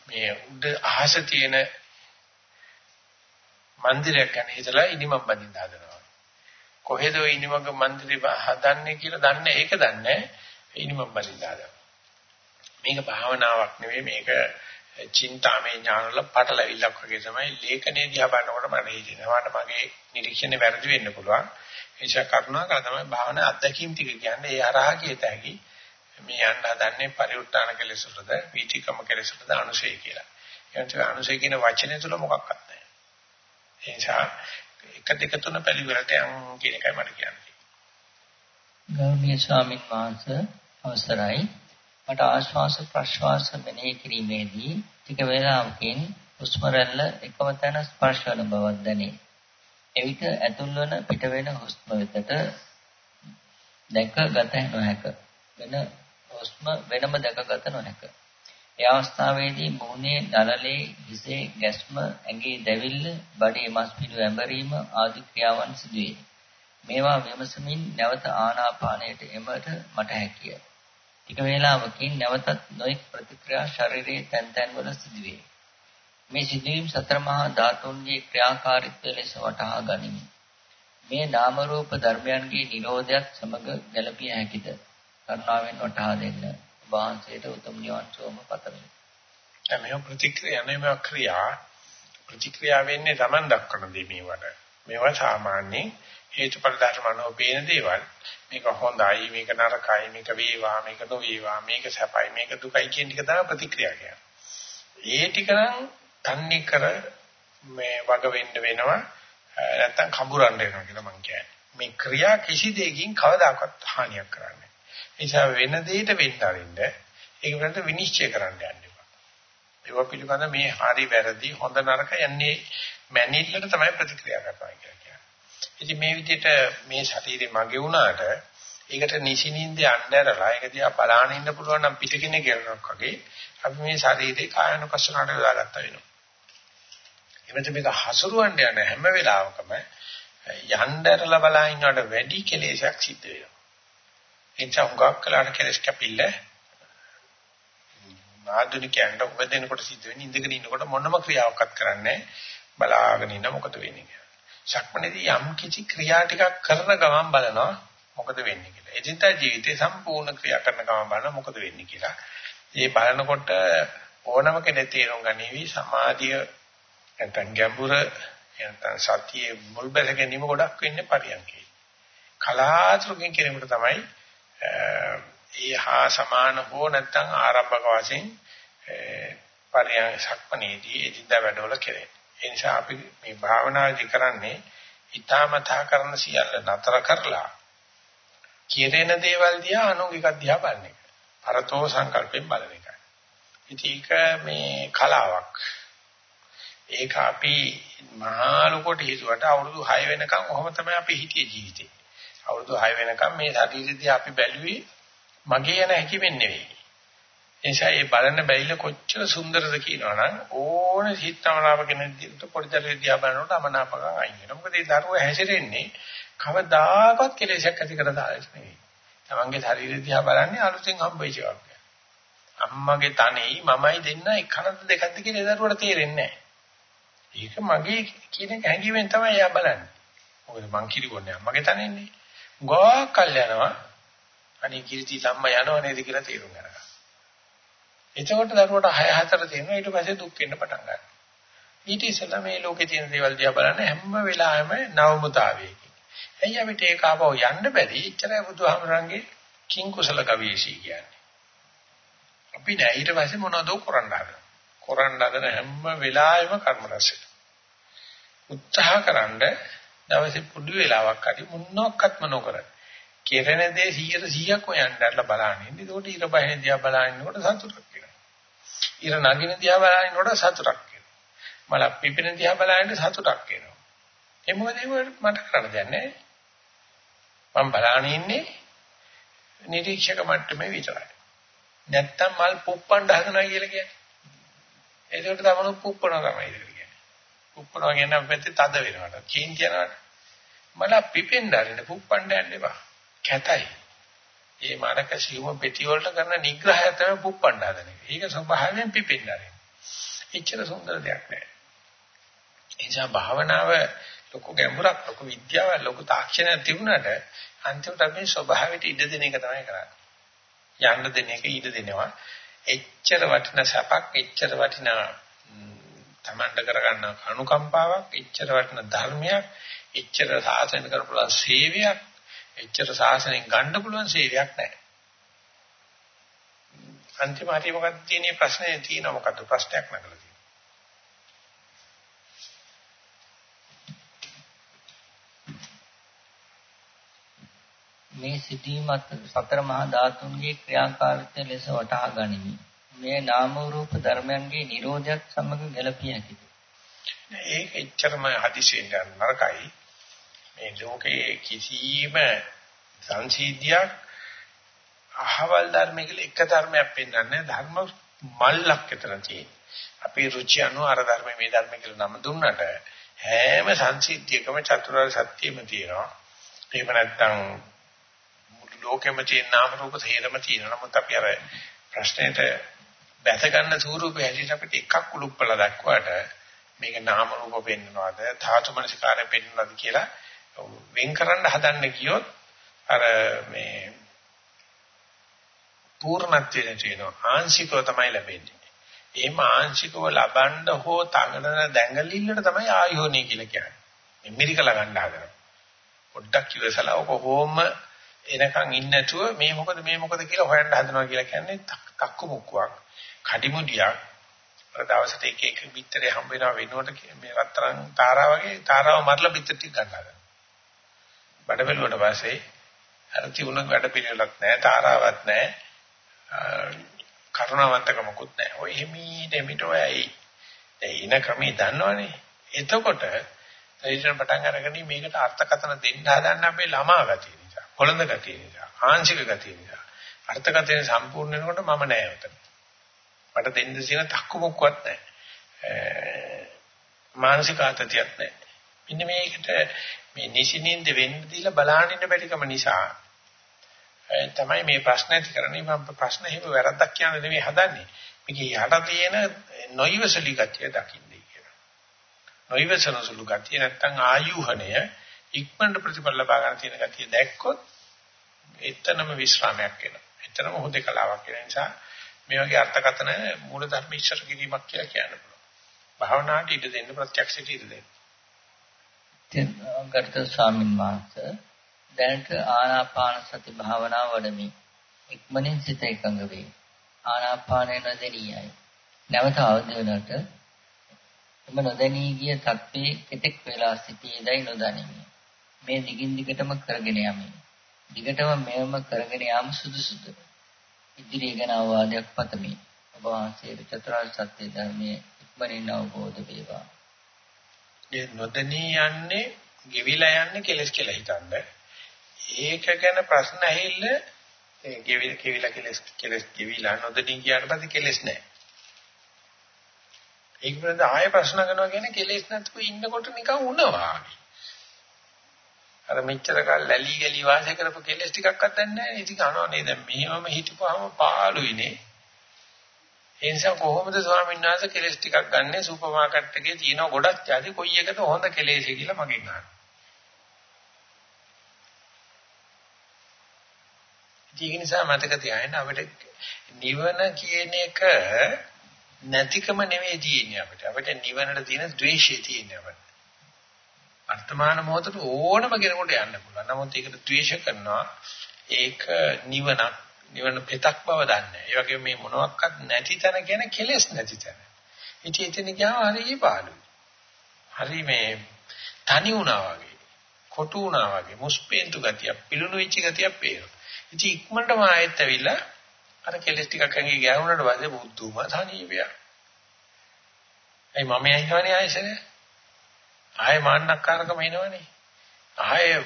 මේ උඩ අහස තියෙන මන්දිරයක් ගැන හිතලා ඉනිමම් බඳින්න හදනවා. කොහෙද ওই ඉනිමක මන්දිරය හදන්නේ කියලා දන්නේ ඒක දන්නේ ඉනිමම් බඳින්න හදනවා. මේක භාවනාවක් නෙවෙයි මේක චින්තාමය ඥානවල පටලැවිල්ලක් වගේ තමයි ලේඛනයේ දිහා බලනකොට මට හිතෙනවා මගේ නිරීක්ෂණේ වැරදි වෙන්න පුළුවන්. ඒ නිසා කරුණාකර තමයි භාවනා අත්දැකීම් ටික කියන්නේ ඒ අරහා කියත හැකි. මේ යන්න හදන්නේ පරිඋත්තාන කෙලෙසටද වීචිකම කෙලෙසටද අනුශේ කියලා. එනිසා අනුශේ කියන වචනේ තුල මොකක්වත් නැහැ. ඒ නිසා එක දෙක තුන පිළිවෙලට යම් කියන එකයි මට කියන්නේ. ගෞරවනීය ස්වාමීන් වහන්සේ අවසරයි මට ආශ්වාස ප්‍රශ්වාස මෙනෙහි කිරීමේදී ටික වේලාවකින් හුස්ම රැල්ල එකම තැන ස්පර්ශ වන බවක් දැනේ. එවිට ඇතුල් වන පිට වෙන හුස්ම වෙතට දැක ගත නොහැක. වෙන හුස්ම වෙනම දැක ගත නොහැක. ඒ අවස්ථාවේදී මුහුණේ නළලේ හිසේ ගැස්ම ඇඟේ දැවිල්ල බඩේ මස් පිඩු ඇඹරීම ආදී ක්‍රියාවන් සිදුවේ. මේවා විමසමින් නැවත ආනාපානයට එමට මට හැකිය. ටික වේලාවකින් නැවතත් නොඑක් ප්‍රතික්‍රියා ශරීරයේ තැන් තැන්වල සිදුවේ. මේ සිදුවීම් සතර මහා ධාතුන්ගේ ක්‍රියාකාරීත්වය ලෙස වටහා ගනිමි. මේ නාම රූප ධර්මයන්ගේ නිරෝධයත් සමග ගැළපිය හැකිද? කරුණාවෙන් වටහා දෙන්න. වහන්සේට උතුම් නිවන් සුවම පතමි. මේ ප්‍රතික්‍රියා නෙමෙයි ක්‍රියා. ප්‍රතික්‍රියා වෙන්නේ Taman දක්වන දේ මේවට. මේවා සාමාන්‍ය හේතුඵල ධර්මනෝ පේන දේවල්. මේක හොඳයි, මේක නරකයි, මේක වේවා, මේක නොවේවා, මේක සැපයි, මේක දුකයි කියන ටික තමයි ප්‍රතික්‍රියා කියන්නේ. ඒ ටික නම් තන්නේ කර මේ වග වෙන්න වෙනවා නැත්තම් කඹරන්න වෙනවා කියලා මම කියන්නේ. මේ ක්‍රියා කිසි දෙයකින් කවදාකවත් හානියක් කරන්නේ නැහැ. ඒ නිසා වෙන දෙයකට වෙන්න අරින්න ඒක වෙනත විනිශ්චය කරන්න යන්න එපා. ඒක පිළිබඳ මේ හරි වැරදි හොඳ නරක යන්නේ මැනිල්ලට තමයි ප්‍රතික්‍රියා කරනවා කියන්නේ. ඉතින් මේ විදිහට මේ ශරීරේ මගේ වුණාට ඒකට නිසිනින්ද යnderලා ඒක දිහා බලාගෙන ඉන්න පුළුවන් නම් පිටකෙනේ කරනක් වගේ අපි මේ ශරීරේ කායනුපස්සනාවට යොදාගත්තා වෙනවා. එමෙතන මේක හසුරුවන්න යන හැම වෙලාවකම යnderලා බලා ඉන්නවට වැඩි කෙලෙසක් සිද්ධ වෙනවා. එනිසා හුඟක් කලකට කෙලස් කැපිල්ල ආධුනිකයන්ට උපදිනකොට සිද්ධ වෙන්නේ ඉඳගෙන ඉන්නකොට මොනම ක්‍රියාවක්වත් කරන්නේ බලාගෙන ඉන්න මොකද වෙන්නේ කියලා. ශක්මනේදී යම් කිසි ක්‍රියා ටිකක් කරන ගමන් බලනවා මොකද වෙන්නේ කියලා. එදිනදා ජීවිතේ සම්පූර්ණ ක්‍රියා කරන ගමන් බලනවා මොකද වෙන්නේ කියලා. ඒ බලනකොට ඕනම කෙනෙක් තේරුම් ගනිවි සමාධිය නැත්නම් ගැඹුර නැත්නම් සතියේ මුල් බැස ගැනීම ගොඩක් වෙන්නේ පරියන්කේ. කලාතුරකින් කෙනෙකුට තමයි ඒ හා සමාන හෝ නැත්නම් ආරම්භක වශයෙන් පරියන් සක්මණේදී එදින්දා වැඩවල කෙරේ. ඒ නිසා අපි මේ භාවනාදි කරන්නේ ඊ타මතා කරන සියල්ල නතර කරලා කෙරෙන දේවල් දිහා අනුගිකක් දිහා බලන එක. පරතෝ සංකල්පයෙන් බලන එකයි. ඉතින් ඒක මේ කලාවක්. ඒක අපි මහා ලොකොට හිතුවට අවුරුදු 6 වෙනකන් ඔහොම තමයි අපි හිටියේ ජීවිතේ. අවුරුදු 6 වෙනකන් මේ ශරීරෙදී අපි බැලුවේ මගේ යන හැකියෙන්නේ නෙවෙයි. ඒ නිසා මේ බලන බැයිල කොච්චර සුන්දරද කියනවනම් ඕන හිතමනාව කෙනෙක් දිහට පොඩි දරුවෙක් දිහා බලනකොට අමනාපකම් අයින් වෙනවා. මොකද මේ දරුවා හැසිරෙන්නේ කවදාකවත් කෙලෙසක් ඇති කර දාලා නෙවෙයි. තමන්ගේ ශරීරය දිහා බලන්නේ අලුතෙන් හම්බෙච්ච එකක්. අම්මගේ තනෙයි මමයි දෙන්න එකනද දෙකක්ද කියලා දරුවට තේරෙන්නේ නැහැ. ඒක මගේ කියන එක හැංගීමෙන් තමයි එයා බලන්නේ. මොකද මං කිරිකොන්නේ අම්මගේ තනෙන්නේ. ගෝක් කල් යනවා. අනේ කිරිති සම්ම යනව නේද කියලා තේරුම් ගන්නවා. එතකොට දරුවට 6 4 තියෙනවා ඊට පස්සේ දුක් වෙන්න පටන් ගන්නවා. ඊට ඉස්සෙල්ලා මේ ලෝකේ තියෙන දේවල් දිහා බලන්න හැම වෙලාවෙම නවමුතාවයකින්. එයි අපිට ඒක ආපහු යන්න බැරි. ඉච්චරයි බුදුහාමරංගේ කිං කුසල කවීසී කියන්නේ. අපි නෑ ඊට පස්සේ මොනවද කරන්න හදන්නේ? කරන්න හදන හැම වෙලාවෙම කර්ම රැස් උත්සාහකරනද දවසේ පොඩි වෙලාවක් හරි මොනක්වත්ම නොකර කෙරෙන දේ 100 100ක් හොයන්නලා බලන්නේ. ඒකට ඉර බහින දිහා බලනකොට සතුටක් වෙනවා. ඉර නගින දිහා බලනකොට සතුටක් වෙනවා. මල පිපෙන දිහා බලනකොට සතුටක් වෙනවා. ඒ මොකද ඒක මට කරන්න දෙන්නේ මම බලන්නේ ඉන්නේ නිරීක්ෂක මට්ටමේ විතරයි. නැත්තම් මල් පුප්පන්න හදනවා කියලා කියන්නේ. ඒකට තමයි පුප්පනවා තමයි කියන්නේ. පුප්පනවා කියන පැත්තේ තද වෙනවට. කීන් කියනවට. මල පිපෙන්න හරින පුප්පන්න යන්න එපා. කැතයි. ඒ මානක සිවුම පෙටි වලට කරන නිග්‍රහය තමයි පුප්පණ්ඩ හදන එක. ඒක ස්වභාවයෙන් පිපෙන්න ආරෙන. එච්චර සුන්දර දෙයක් නෑ. ඒ නිසා භාවනාව ලොකු ගැඹුරක් ලොකු විද්‍යාවක් ලොකු තාක්ෂණයක් තිබුණාට අන්තිමට අපි ස්වභාවයට ඉඩ දෙන එක තමයි කරන්නේ. යන්න දෙන එක ඉඩ දෙනවා. එච්චර වටින සැපක් එච්චර වටින තමන්ට කරගන්න අනුකම්පාවක් එච්චර වටින ධර්මයක් එච්චර සාසන කරපුලා සේවයක් එච්චර සාසනෙන් ගන්න පුළුවන් සේවයක් නැහැ. අන්තිම හරිය මොකක්ද තියෙන්නේ ප්‍රශ්නේ තියෙනවා මොකද්ද ප්‍රශ්නයක් නැගලා තියෙනවා. මේ සිටීමත් සතර මහා ධාතුන්ගේ ක්‍රියාකාරීත්වය ලෙස වටහා ගනිමි. මේ නාම රූප ධර්මයන්ගේ නිරෝධයක් සමග ගැලපිය හැකිද? ඒක එච්චරම හදිසියෙන් නරකයි. මේ ලෝකයේ කිසිම සංසීද්ධියක් අහවල් ධර්ම කියලා එක ධර්මයක් පෙන්වන්නේ ධර්ම මල්ලක් විතර තියෙන. අපේ රුචි අනුව අර ධර්ම මේ ධර්ම කියලා නම දුන්නට හැම සංසීද්ධියකම චතුරාර්ය සත්‍යෙම තියෙනවා. එහෙම නැත්නම් මුළු ලෝකෙම තියෙන නාම රූප තේරම තියෙනවා. නමුත් අපි අර ප්‍රශ්නෙට බැස ගන්න ස්වරූපය හැටියට අපිට එකක් උලුප්පලා දක්වාට මේක නාම රූප පෙන්වනවාද ධාතු මනසිකාරය පෙන්වනවාද කියලා වෙන් කරන්න හදන්න ගියොත් අර මේ පූර්ණත්වයේ තියෙනවා ආංශිකව තමයි ලැබෙන්නේ. එහෙම ආංශිකව ලබන්න හෝ තඟන දැඟලිල්ලට තමයි ආයෝනි කියලා කියන්නේ. මෙමිරිකලා ගන්න හදනවා. පොඩ්ඩක් ඉවසලා ඔක කොහොම එනකන් ඉන්නේ නැතුව මේ මොකද මේ මොකද කියලා හොයන්න හදනවා කියලා කියන්නේ තක්කු මුක්කුවක්. කඩිමුඩියක්. අර දවසට එක එක බිත්තරේ හම්බ වෙනවා වෙනකොට මේ රත්තරන් තාරා වගේ තාරාව මරලා බිත්තර ටික ගන්නවා. බඩ බැලුවට පස්සේ අර තියුණ වැඩ පිළිවෙලක් නැහැ තාරාවක් නැහැ කරුණාවන්තකමකුත් නැහැ. ඔය හිමීට මිට ඔයයි. එන ක්‍රමී දන්නවනේ. එතකොට ශරීරයෙන් පටන් අරගෙන මේකට අර්ථකථන දෙන්න හදන්න අපේ ළමා ගතිය නිසා, කොළඳ ගතිය නිසා, ආංශික ගතිය නිසා. අර්ථකථන සම්පූර්ණ වෙනකොට මම නෑ උතන. මට දෙන්න තියෙන තක්කු මොක්කවත් නැහැ. මානසික ආතතියක් නැහැ. ඉන්න මේකට මේ නිසිනින්ද වෙන්න දීලා බලහන් ඉන්න බැරිකම නිසා තමයි මේ ප්‍රශ්න ඇති කරන්නේ මම ප්‍රශ්න හිම වැරද්දක් කියන නෙවෙයි හදන්නේ. මේක යට තියෙන නොයිවසලි ගතිය දකින්නේ කියලා. නොයිවසන සුළු ගතිය නැත්තම් ආයුහණය ඉක්මනට ප්‍රතිඵල ලබා ගන්න තියෙන ගතිය දැක්කොත් එතනම විශ්‍රාමයක් වෙනවා. එතනම හුදේකලාවක් වෙන නිසා මේ වගේ අර්ථකථන මූල ධර්ම ඉස්සර කිරීමක් කියලා කියන්න පුළුවන්. භාවනාවට ඉඩ දෙන්න ප්‍රත්‍යක්ෂයට ඉඩ දෙන්න. දැන් ගරුතර ස්වාමීන් වහන්සේ දැනට ආනාපාන සති භාවනාව වඩමි. ඉක්මනින් සිත එකඟ වේ. ආනාපානය නොදෙනියයි. නැවත අවදි වනට එම නොදැනී ගිය තත්ත්වයේ කෙතෙක් වෙලා සිටියේදයි නොදනිමි. මේ දිගින් දිගටම කරගෙන යමි. දිගටම මෙවම කරගෙන යාම සුදුසුද? ඉදිරිය ගැන අවවාදයක් පතමි. ඔබ වහන්සේට චතුරාර්ය සත්‍ය ධර්මයේ ඉක්මනින් අවබෝධ වේවා. මේ නොදෙනී යන්නේ, ගෙවිලා යන්නේ කෙලස් කියලා හිතන්න. ඒක ගැන ප්‍රශ්න ඇහිල්ල ඒ ගෙවිල කෙවිලා කෙලස් කෙලස් ගෙවිලා නොදෙනී කියන පස්සේ කෙලස් නැහැ. ඒක පිළිබඳ ආයෙ ප්‍රශ්න කරනවා කියන්නේ කෙලස් නැතුව ඉන්නකොට නිකන් උනවා. අර මෙච්චර කල් ලැලි ගලි වාසය කරපු කෙලස් ටිකක්වත් දැන් නැහැ. ඉතින් අනෝ නේ දැන් මෙහෙමම හිටපුවාම පාළුයිනේ. ඒ නිසා කොහොමද ස්වාමීන් වහන්සේ කෙලස් ටිකක් ගන්නෙ සුපර් මාකට් එකේ තියෙන ගොඩක් යාදි කොයි එකද හොඳ කෙලෙස් කියලා මගෙන් අහනවා. ඒක නිසා මතක තියාගන්න අපිට නිවන කියන එක නැතිකම නෙවෙයි තියෙන්නේ අපිට. අපිට නිවනට තියෙන ද්වේෂය තියෙන්නේ අපිට. වර්තමාන මොහොතට ඕනම කෙනෙකුට යන්න පුළුවන්. නමුත් ඒකට ද්වේෂ කරනවා. ඒක නිවනක් නිවන පෙතක් බව දන්නේ. ඒ වගේම මේ මොනවත් නැති තැන කියන්නේ කෙලෙස් නැති තැන. ඉතින් එතන ගියාම හරි පාළුයි. හරි මේ තනි වුණා වගේ, කොටු වුණා වගේ, මුස්පේන්තු ගතිය, පිළුණු වෙච්ච ගතියක් පේනවා. ඉතින් ඉක්මනටම ආයෙත් ඇවිල්ලා අර කෙලෙස් ටිකක් ඇඟේ ගෑවුනට පස්සේ බුද්ධුම තනියවියා. ඒ මම ඇහිනවනේ ආයෙසනේ. ආයෙ මාන්නක්කාරකම එනවනේ. ආයෙ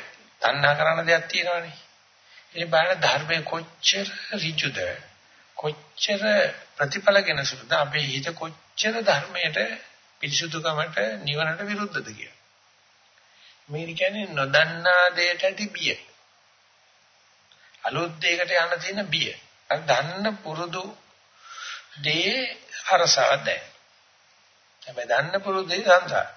තණ්හා කරන දෙයක් තියෙනවනේ. ඉතින් බලන්න ධර්මයේ කොච්චර ඍජුද කොච්චර ප්‍රතිඵලගෙන සුළුද අපේ හිත කොච්චර ධර්මයට පිරිසුදුකමට නිවනට විරුද්ධද කියලා. මේ කියන්නේ නොදන්නා දෙයට තිබිය. අලුත් දෙයකට යන්න තියෙන බිය. අර දන්න පුරුදු දේ අරසාව දැන්. හැබැයි දන්න පුරුදු දේ සංසාර.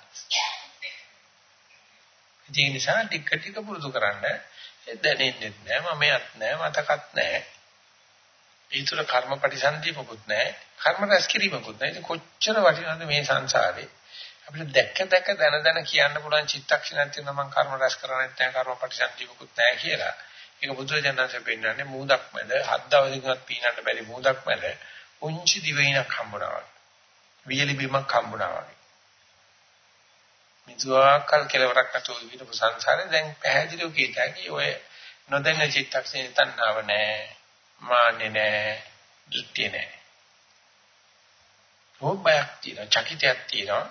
ඒ නිසා ටික ටික පුරුදු කරන්න දැනෙන්නේ නැහැ මමයක් නැහැ මතකත් නැහැ. ඒතර කර්ම පරිසන්දි මොකුත් නැහැ. කර්ම රැස් කිරීමකුත් නැහැ. ඉතින් කොච්චර වටිනවද මේ සංසාරේ? අපිට දැක්ක දැක්ක දන දන කියන්න පුළුවන් චිත්තක්ෂණයක් තියෙනවා මම කර්ම රැස් කරන්නේ නැහැ කර්ම පරිසන්දි මොකුත් නැහැ කියලා. ඒක බුදුරජාණන්සේ පෙන්නන්නේ මූදක් මැද හත් දවසකින්වත් පීනන්න බැරි මූදක් මැද උන්චි දිවයිනක් හම්බුනා වගේ. වියලි බීමක් හම්බුනා වගේ. මිතුආකල් කෙලවරක් නැතුව විඳපු සංසාරේ දැන් පැහැදිලිව කියතයි ඔය නොදැන්න චිත්තක්ෂණේ තණ්හාව නැහැ. මාන්නේ නැහැ. දෘෂ්ටි නැහැ. රෝබයක් තියෙනවා, චකිතයක් තියෙනවා.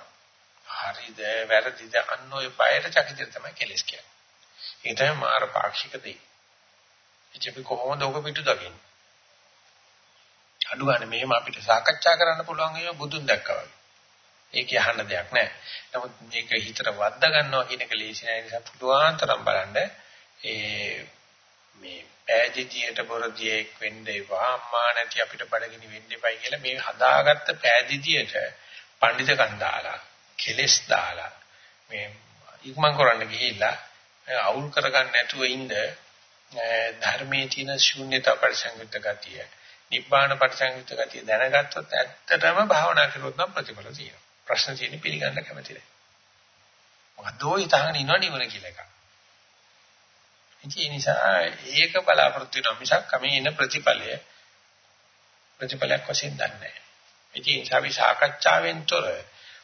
හරිද වැරදිද අන්න ඔය පයර චකිතය තමයි කෙලස් කියන්නේ. ඒ තමයි මාර පාක්ෂික දෙය. ඉතින් අපි කොහොමද ඔක පිටු දකින්නේ? අඩු ගන්න මෙහෙම අපිට සාකච්ඡා කරන්න පුළුවන් ඒවා බුදුන් දැක්කා වගේ. ඒක යහන්න දෙයක් නැහැ. නමුත් මේක හිතට වද්දා ගන්නවා කියන එක ලේසි නෑ. නිසා පුළුවන් තරම් බලන්න ඒ මේ පෑදිතියට බොරදියෙක් වෙන්න එපා. අම්මා නැති අපිට බඩගිනි වෙන්න එපයි කියලා මේ හදාගත්ත පෑදිතියට පඬිතකම් දාලා කෙලස් දාලා මේ ඉක්මන් කරන්න ගිහිල්ලා අවුල් කරගන්න නැතුව ඉන්න ධර්මයේ තියෙන ශූන්‍යතා පරිසංයුක්ත ගතිය නිබ්බාන පරිසංයුක්ත ගතිය දැනගත්තොත් ඇත්තටම භාවනා කරුවොත් නම් ප්‍රතිඵල තියෙනවා. ප්‍රශ්න තියෙන පිළිගන්න කැමති නැහැ මොකද ඔය තහන ඉන්නව නිවන කියලා එකක් ඒ නිසා ඒක බලාපොරොත්තු වෙන මිසක් කමේ ඉන ප්‍රතිඵලය ප්‍රතිඵලයක් වශයෙන් දන්නේ නැහැ. ඒ නිසා අපි සාකච්ඡාවෙන් තොර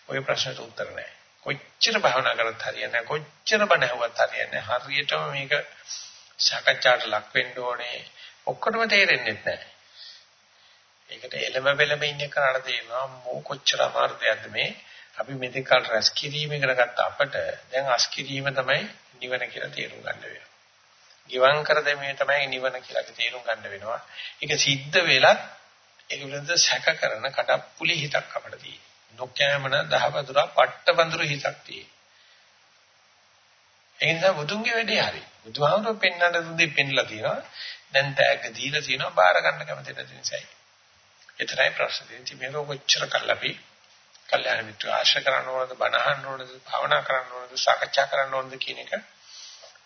ওই ප්‍රශ්නට උත්තර නැහැ. කොච්චර භාවනා කරත් හරියන්නේ නැහැ. කොච්චර බණ ඇහුවත් හරියන්නේ නැහැ. හරියටම මේක සාකච්ඡාට ලක් වෙන්න ඕනේ. ඔක්කොටම තේරෙන්නේ නැහැ. ඒකට එළම බෙලම ඉන්නේ කරණ තේරෙනවා මෝ කොච්චර අමාරු දෙයක්ද මේ. අපි මෙතෙක් කල රැස් කිරීම ඉගෙන ගත්ත අපට දැන් අස් කිරීම තමයි නිවන කියලා තේරුම් ගන්න වෙනවා. ගිවං කර දෙමේ තමයි නිවන කියලා තේරුම් ගන්න වෙනවා. ඒක සිද්ධ වෙලත් ඒක පිළිබඳ සැක කරන කඩප්පුලි හිතක් අපිට තියෙනවා. නොකෑමන දහවතුරා පට්ටබඳුරු හිතක් තියෙනවා. ඒ නිසා බුදුන්ගේ වැඩේ හරි. බුදුහාමුදුරුවෝ පෙන්වන්න දුන්නේ පෙන්ලා තියෙනවා. දැන් තෑග්ග දීලා තියෙනවා බාර ගන්න කැමති නැති නිසායි. එතරම් ප්‍රශ්න දෙන්නේ මේක කොච්චර කල්ලාපි කල්යාණ මිත්‍ර ආශ්‍රය කරන්න ඕනද බණ අහන්න ඕනද භාවනා කරන්න ඕනද සාකච්ඡා කරන්න ඕනද කියන එක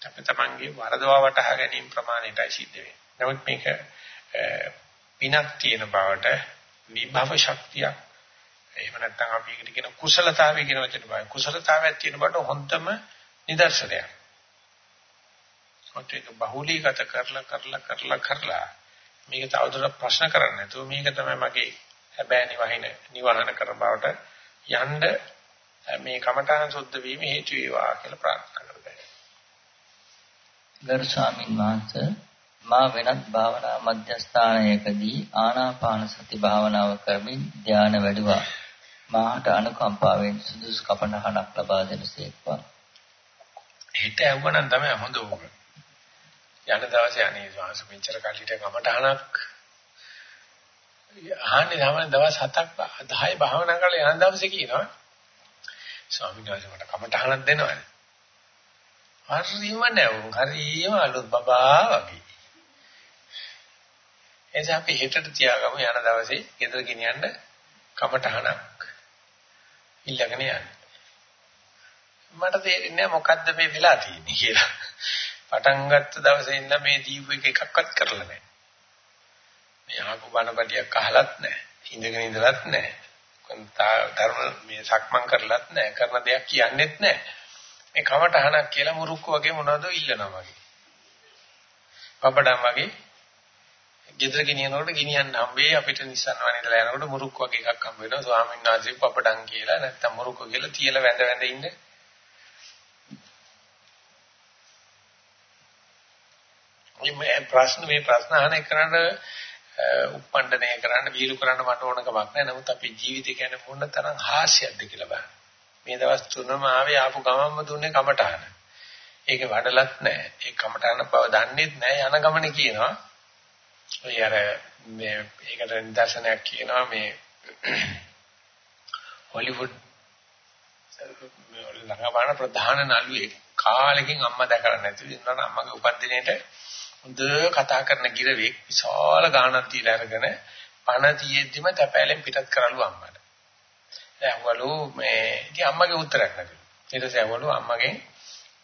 අපි තමන්ගේ වරදවා වටහා ගැනීම ප්‍රමාණයටයි සිද්ධ වෙන්නේ. නමුත් මේක පිනක් තියෙන බවට විභව ශක්තියක් එහෙම නැත්නම් අපි ඒකට කියන කුසලතාවය කියන වචනේ බලයි. කුසලතාවයක් තියෙන බඩ හොඳම නිදර්ශනයක්. ඔතේක බහුලීගත කරලා කරලා කරලා කරලා මේක තවදුරටත් ප්‍රශ්න කරන්නේ නැතුව මේක තමයි මගේ හැබෑ නිවහින නිවහන කර බවට යන්න මේ කමඨාන් සුද්ධ වීම හේතු වේවා කියලා ප්‍රාර්ථනා කරගන්න. ගරු ස්වාමීන් වහන්සේ මා වෙනත් භාවනා මධ්‍යස්ථානයකදී ආනාපාන සති භාවනාව කරමින් ධානය වැඩුවා. මාහට අනුකම්පාවෙන් සුදුසු කපනහනක් ලබා දෙනසේක්වා. හිත ඇව්වනම් තමයි හොඳ ඕක. යන දවසේ අනේ වාස මෙච්චර කල්ලිට කමටහනක් අහන්නේ තමයි දවස් 7ක් 10 භාවනා කරලා යන දවසේ කියනවා ස්වාමීන් වහන්සේ මට කමටහනක් දෙනවද? හරිම නැවුම් හරිම අලුත් බබා වගේ. එනිසා අපි හෙටට තියාගමු යන දවසේ ගෙදර ගෙනියන්න කමටහනක්. ඉල්ලගෙන යන්නේ. මට තේරෙන්නේ මොකද්ද මේ වෙලා තියෙන්නේ කියලා. පටන් ගත්ත දවසේ ඉඳන් මේ දීපු එක එකක්වත් කරලා නැහැ. මේ ආපු බණපටියක් අහලත් නැහැ. ඉඳගෙන ඉඳලත් නැහැ. ධර්ම මේ සක්මන් කරලත් නැහැ. කරන දෙයක් කියන්නෙත් නැහැ. මේ කමටහනක් කියලා මුරුක්කු වගේ මොනවද ඉල්ලනවා වගේ. පපඩම් වගේ ගෙදර ගෙනියනකොට ගෙනියන්න හම්බෙයි අපිට නිසන් වනේ ඉඳලා යනකොට මුරුක්ක වගේ එකක් හම්බ වෙනවා ස්වාමීන් වහන්සේ පපඩම් කියලා නැත්තම් මුරුක්ක කියලා තියලා වැඳ වැඳ ඉන්න මේ ප්‍රශ්න මේ ප්‍රශ්න අහන එකනට උප්පණ්ඩනය කරන්න බීලු කරන්න මට ඕන කමක් නැහැ. නමුත් අපේ ජීවිතය කියන්නේ මොන තරම් හාස්‍යයක්ද කියලා බලන්න. මේ දවස් තුනම ආවේ ආපු ගමන්ම දුන්නේ කමටහන ඒක වඩලත් නැහැ. ඒ කමටහන බව දන්නේත් නැහැ. යන ගමනේ කියනවා. ඔය අර මේ ඒකට නිදර්ශනයක් කියනවා මේ හොලිවුඩ් ළඟ බලන ප්‍රධාන නළුවෙක්. කාලෙකින් අම්මා දැකලා නැති වෙනවා අම්මගේ උපන්දිනේට හොඳ කතා කරන ගිරවෙක් විශාල ගාණක් තියලා අරගෙන පණ තියෙද්දිම තැපෑලෙන් පිටත් කරලු අම්මට. ඇහුවලු මේ ඉතින් අම්මගේ උත්තරයක් නැතිලු. ඊට පස්සේ ඇහුවලු අම්මගෙන්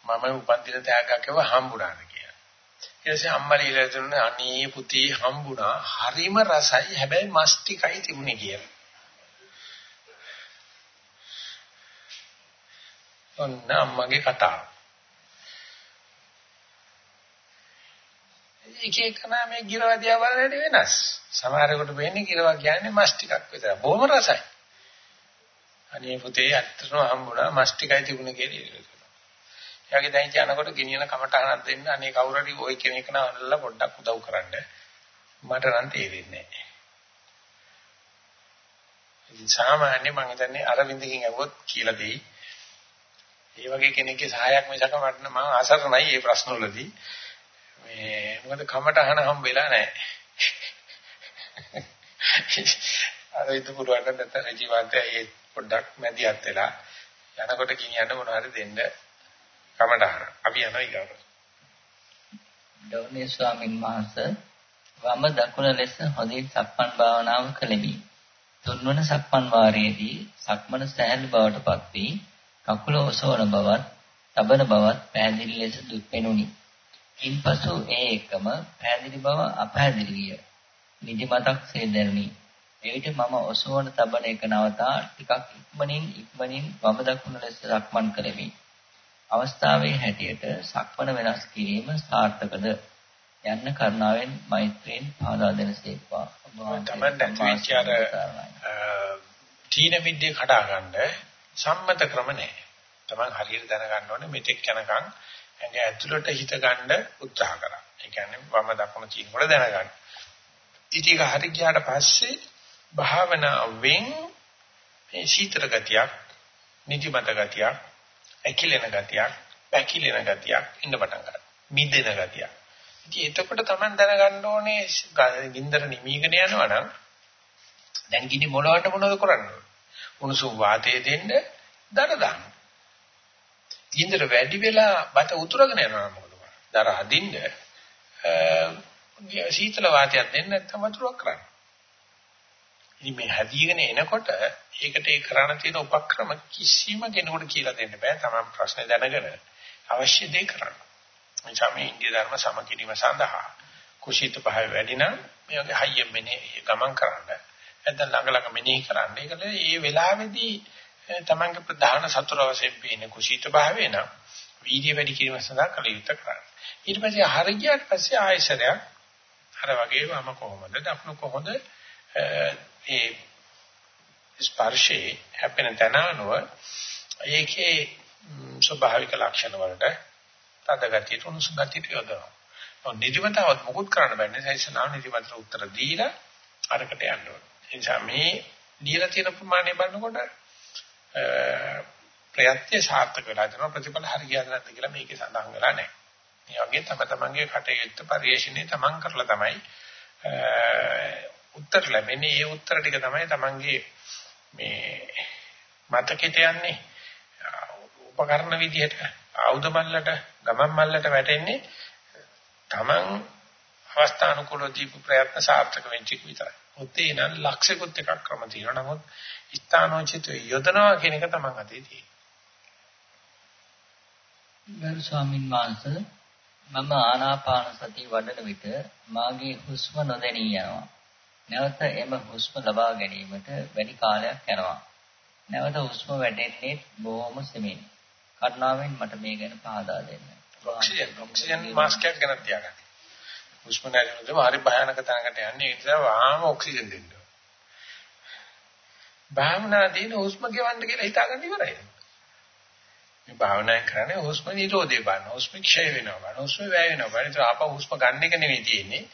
මම උපන්දින තෑග්ගක් ඒව හම්බුණාද කියලා. ඊට පස්සේ අම්මලා ඊළඟ දුන්නේ අනේ පුතේ හම්බුණා. හරිම රසයි. හැබැයි මස් ටිකයි තිබුණේ කියලා. ඔන්න අම්මගේ කතාව. එක එකන මේ ගිරවදියා බලන්න වෙනස්. සමහරකට වෙන්නේ ගිරවා කියන්නේ මස් ටිකක් විතර. බොහොම රසයි. අනේ පුතේ අත්‍තරම හම්බුණා මස් ටිකයි තිබුණේ කියලා. එයාගේ දැන් යනකොට ගෙනියන කමටහනක් දෙන්න අනේ කවුරු හරි ওই කෙනෙක් නවනලා පොඩ්ඩක් උදව් කරන්න. මට නම් තේරෙන්නේ නැහැ. ඉතින් සාමාන්‍ය මම හිතන්නේ අරවින්දකින් අහුවොත් කියලා දෙයි. ඒ වගේ කෙනෙක්ගේ සහායක් මිසක මට මම අසරණයි මේ ප්‍රශ්නවලදී. මේ මොකද කමටහන හම්බෙලා නැහැ. අර ඉද පුරවන්න නැත්නම් ජීවිතය ඒ පොඩ්ඩක් මැදිහත් වෙලා යනකොට කියන්න මොන හරි දෙන්න කමටහන. අපි යනවා ඊගාවට. ගෞරවනීය ස්වාමින් වහන්සේ වම දකුණ ලෙස හොඳින් සක්මන් භාවනාව කළෙමි. තුන්වන සක්මන් වාරයේදී සක්මන සෑහළු බවට පත් වී කකුල ඔසවන බවත්, තබන බවත් පැහැදිලි ලෙස දුක්පෙනුනි. ඉන්පසු ඒ එකම පැහැදිලි බව අපැහැදිලි විය. නිදිමතක් සේ දැනුනි. එවිට මම ඔසවන තබන එක නවතා ටිකක් ඉක්මනින් ඉක්මනින් වම දකුණ ලෙස සක්මන් කළෙමි. අවස්ථාවේ හැටියට සක්මන වෙනස් කිරීම සාර්ථකද යන්න කරුණාවෙන් මෛත්‍රියෙන් පාදා දෙනසේක්වා. වෙච්ච අර තීන විද්‍ය කඩා ගන්න සම්මත ක්‍රම නැහැ. තමන් හරියට දැනගන්න ඕනේ මෙතෙක් යනකම් ඇඟ ඇතුළට හිත ගන්න උත්සාහ කරා. ඒ කියන්නේ වම දකුණ තියෙනකොට දැනගන්න. ඉතින් ඒක හරි ගියාට පස්සේ භාවනාවෙන් මේ සීතල ගතියක්, නිදිමත ගතියක්, ඇකිලෙන ගතියක්, පැකිලෙන ගතියක් ඉන්න පටන් ගන්නවා. මිදෙන ගතියක්. ඉතින් එතකොට Taman දැනගන්න ඕනේ ගින්දර නිමීගෙන යනවා නම් දැන් ගිනි මොනවට මොනවද කරන්නේ? උණුසුම් වාතය දෙන්න දර දාන්න. ගින්දර වැඩි වෙලා බත උතුරගෙන යනවා මොකද කරන්නේ? දර අදින්න සීතල වාතයක් දෙන්න නැත්නම් වතුරක් කරන්න. ඉතින් මේ හැදීගෙන එනකොට ඒකට ඒ කරණ තියෙන උපක්‍රම කිසිම කෙනෙකුට කියලා දෙන්න බෑ. Taman ප්‍රශ්නේ දැනගෙන අවශ්‍ය දේ කරන්න. එනිසා මේ ඉන්දිය ධර්ම සමකිරීම සඳහා කුසීත භාවය වැඩි නම් මේ වගේ හයියෙන් මෙනේ ගමන් කරන්න. නැත්නම් ළඟ ළඟ මෙනෙහි කරන්න. ඒකල මේ වෙලාවේදී තමන්ගේ ප්‍රධාන සතුර වශයෙන් පේන කුසීත භාවය නම් වීර්ය වැඩි කිරීම සඳහා කළ යුතු කරන්න. ඊට පස්සේ හරියට පස්සේ ආයසරයක් අර වගේ වම කොහොමද දකුණු කොහොමද ඒ ස්පර්ශේ හැපෙන තැන අනුව ඒකේ ස්වභාවික ලක්ෂණ වලට තද ගතියට උණුසුම් ගතියට යොදවනවා. ඔව් නිදිමතවත් මුකුත් කරන්න බෑ. සයිසනාව නිදිමතට උත්තර දීලා අරකට යන්න ඕනේ. ඒ නිසා මේ දීලා තියෙන ප්‍රමාණය බලනකොට ප්‍රයත්‍ය සාර්ථක වෙලා යනවා ප්‍රතිඵල හරියද නැද්ද කියලා මේකේ සඳහන් වෙලා නැහැ. මේ වගේ තම තමන්ගේ කටයුත්ත පරිශ්‍රණය තමන් කරලා තමයි උත්තර ලැබෙන්නේ. ඒ උත්තර ටික තමයි තමන්ගේ මේ මතකෙට යන්නේ. උපකරණ විදිහට ආයුධ මල්ලට ගමන් මල්ලට වැටෙන්නේ තමන් අවස්ථානුකූලව දීපු ප්‍රයත්න සාර්ථක වෙච්ච විතරයි. උත්තේ නම් ලක්ෂිකුත් එකක් ක්‍රම තියෙනවා. නමුත් ස්ථානෝචිත යොදනවා කියන එක තමයි අතේ තියෙන්නේ. ගරු ස්වාමින් වහන්සේ මම ආනාපාන සතිය වඩන විට මාගේ හුස්ම නොදැනී යනවා. නැවත එම හුස්ම ලබා ගැනීමට වැඩි කාලයක් යනවා. නැවත හුස්ම වැටෙන්නේ බොහොම සෙමින්. කරුණාවෙන් මට මේ ගැන පහදා දෙන්න. ඔක්සිජන් ඔක්සිජන් මාස්ක් එකක් ගන්න තියාගන්න. හුස්ම නැතිවෙද්දිම හරි භයානක තැනකට යන්නේ ඒ නිසා වහාම ඔක්සිජන් දෙන්න. භාවනා දින හුස්ම ගෙවන්න කියලා හිතාගන්න ඉවරයි. මේ භාවනා කරන්නේ හුස්ම නිරෝධේ බලන. හුස්ම ක්ෂය වෙනවා බලන. හුස්ම වැය වෙනවා බලන. ඒක ආපහු හුස්ම ගන්න එක නෙවෙයි තියෙන්නේ.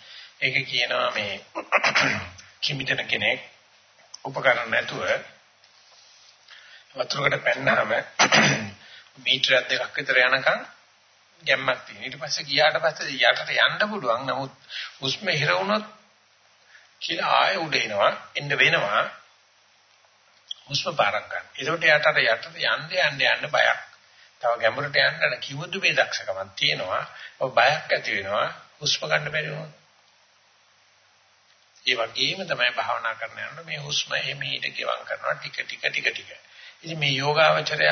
ඒක කියනවා මේ කිමිටන කෙනෙක් උපකරණ නැතුව වතුරකට පැන්නාම මීටර දෙකක් විතර යනකම් ගැම්මක් තියෙනවා. ඊට පස්සේ ගියාට පස්සේ යටට යන්න පුළුවන්. නමුත් හුස්ම හිර වුණොත් කියලා ආයෙ උඩ එනවා. එන්න වෙනවා. හුස්ම පාරක් ගන්න. ඒකට යටට යටට යන්න යන්න යන්න බයක්. තව ගැඹුරට යන්න කිව්වොත් මේ දක්ෂකමක් තියෙනවා. ඔය බයක් ඇති වෙනවා. හුස්ම ගන්න බැරි වුණොත්. ඒ වගේම තමයි භාවනා කරන යනකොට මේ හුස්ම එමෙහිට ගෙවම් කරනවා ටික ටික ටික ටික. ඉතින් මේ යෝගාවචරය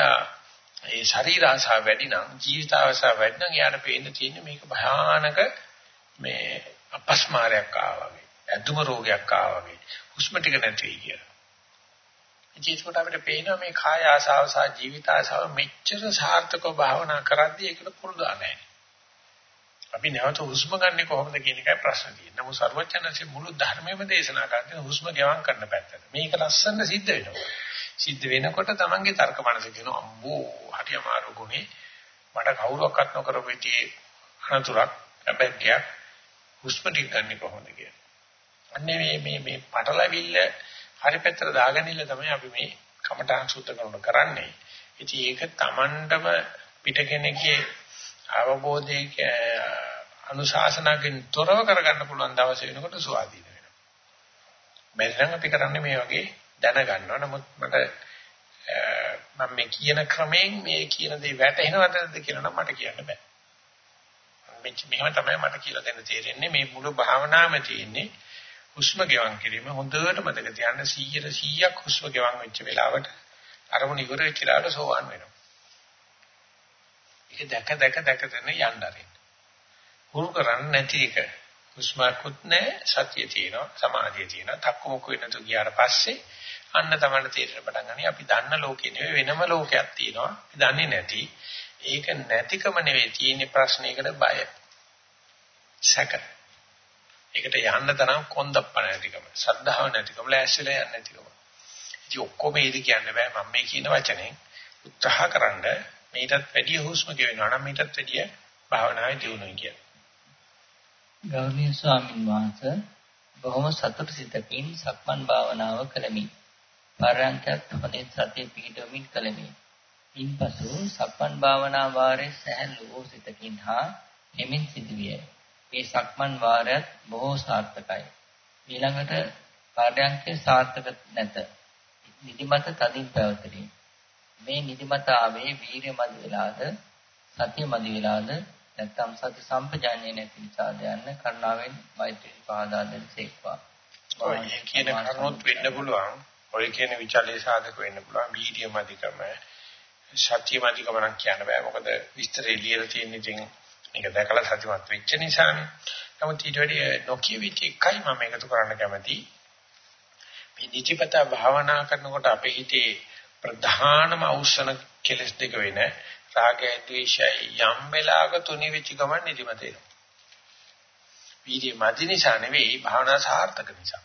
ඒ ශරීර ආසාව වැඩි නම් ජීවිත ආසාව වැඩි නම් යාට පේන්න තියෙන්නේ මේක භයානක මේ අපස්මාරයක් ආවා වගේ. ඇදුම රෝගයක් ආවා වගේ. හුස්ම ටික නැති වෙයි කියලා. ඉතින් අපිට පේනවා මේ කාය ආසාව සහ ජීවිත ආසාව මෙච්චර සාර්ථකව භාවනා කරද්දී ඒකට පුරුදු නැහැ. අපි නැවත හුස්ම ගන්නෙ කොහොමද කියන එකයි ප්‍රශ්න තියෙන්නේ. නමුත් සර්වඥාන්සේ මුළු ධර්මයේම දේශනා කරන්නේ හුස්ම ගෙවම් කරන පැත්තට. මේක ලස්සන සිද්ධ වෙනවා. සිද්ධ වෙනකොට තමන්ගේ තර්ක මනස කියනවා අම්බෝ හරි අමාරු ගුණේ මට කවුරක්වත් නොකරපු විදිහේ අනතුරක් අපැක්කයක් හුස්ම ටික ගන්නෙ කොහොමද කියලා. අන්නේ මේ මේ මේ පටලවිල්ල හරි පැත්තට දාගෙන ඉන්න තමයි අපි මේ කමඨාන් සූත්‍ර කරන කරන්නේ. ඉතින් ඒක Tamandම පිට කෙනෙක්ගේ අවබෝධයේ අනුශාසනාවෙන් තොරව කරගන්න පුළුවන් දවස වෙනකොට සුවාදීන වෙනවා. බැරි නම් අපි කරන්නේ මේ වගේ දැනගන්නවා. නමුත් මට මම මේ කියන ක්‍රමයෙන් මේ කියන දේ වැටහෙනවද කියලා නම් මට කියන්න බෑ. මෙච්ච මෙහෙම තමයි මට කියලා දෙන්න තේරෙන්නේ මේ මුළු භාවනාවම තියෙන්නේ හුස්ම ගෙවන් කිරීම හොඳට මතක තියාගන්න 100 100ක් හුස්ම ගෙවන් වෙච්ච වෙලාවට අරමුණ ඉවර වෙච්ච වෙලාවට සෝවන් වෙනවා. ඒක දැක දැක දැක දැන යන්න ආරින්. හුරු කරන්නේ නැති එක. හුස්මකුත් නැහැ සතිය තියෙනවා සමාධිය තියෙනවා තක්කමුක වෙනතු ගියාට පස්සේ අන්න තමයි තේරෙන්න පටන් ගන්නේ. අපි දන්න ලෝකේ නෙවෙයි වෙනම ලෝකයක් තියෙනවා. අපි දන්නේ නැති. ඒක නැතිකම නෙවෙයි තියෙන ප්‍රශ්නයකට බය. සැක. ඒකට යන්න තරම් කොන්දප්ප නැතිකම සද්ධාව නැතිකම ලෑස්තිලා යන්නේ නැතිකම. ඉතින් ඔක්කොම ඉදි කියන්න බෑ. මම මේ කියන වචනේ උත්සාහකරනද මේකටත් වැඩිය හුස්ම ගෙවෙනවා නම් මේකටත් වැඩිය භාවනාවේ දියුණුවයි කියන ගෞරවනීය ස්වාමින් වහන්සේ බොහොම සතුට සිතකින් සක්මන් භාවනාව කළමි. පරයන්කත් හොඳින් සතිය පිහිටවමින් කළමි. ඉන්පසු සක්මන් භාවනා වාරයේ සැහැල්ලු වූ සිතකින් හා එමින් සිදුවිය. මේ සක්මන් වාරයත් බොහෝ සාර්ථකයි. ඊළඟට පරයන්කේ සාර්ථක නැත. නිදිමත තදින් පැවතිරි. මේ නිදිමත ආවේ වීර්ය මදි වෙලාද සතිය මදි වෙලාද නැත්නම් සති සම්පජාන්නේ නැති නිසාද යන්න කරුණාවෙන් මෛත්‍රී පහදා දෙන්නේක්වා. ඔය කියන කරුණොත් වෙන්න පුළුවන්. ඔය කියන විචාලේ සාධක වෙන්න පුළුවන්. වීර්ය මදිකම සත්‍ය මදිකම නම් කියන්න බෑ. මොකද විස්තරේ ලියලා තියෙන ඉතින් මේක දැකලා සත්‍යමත් වෙච්ච නිසානේ. නමුත් ඊට වැඩි නොකිය වෙච්ච එකයි මම එකතු කරන්න කැමති. මේ නිචිපත භාවනා කරනකොට අපේ හිතේ ප්‍රධානම අවශ්‍යන කෙලස් දෙක වෙන රාගය ද්වේෂය යම් වෙලාවක තුනි වෙච්ච ගමන් නිදිමත එනවා. වීර්ය මදි නිසා නෙවෙයි භාවනා සාර්ථක නිසා.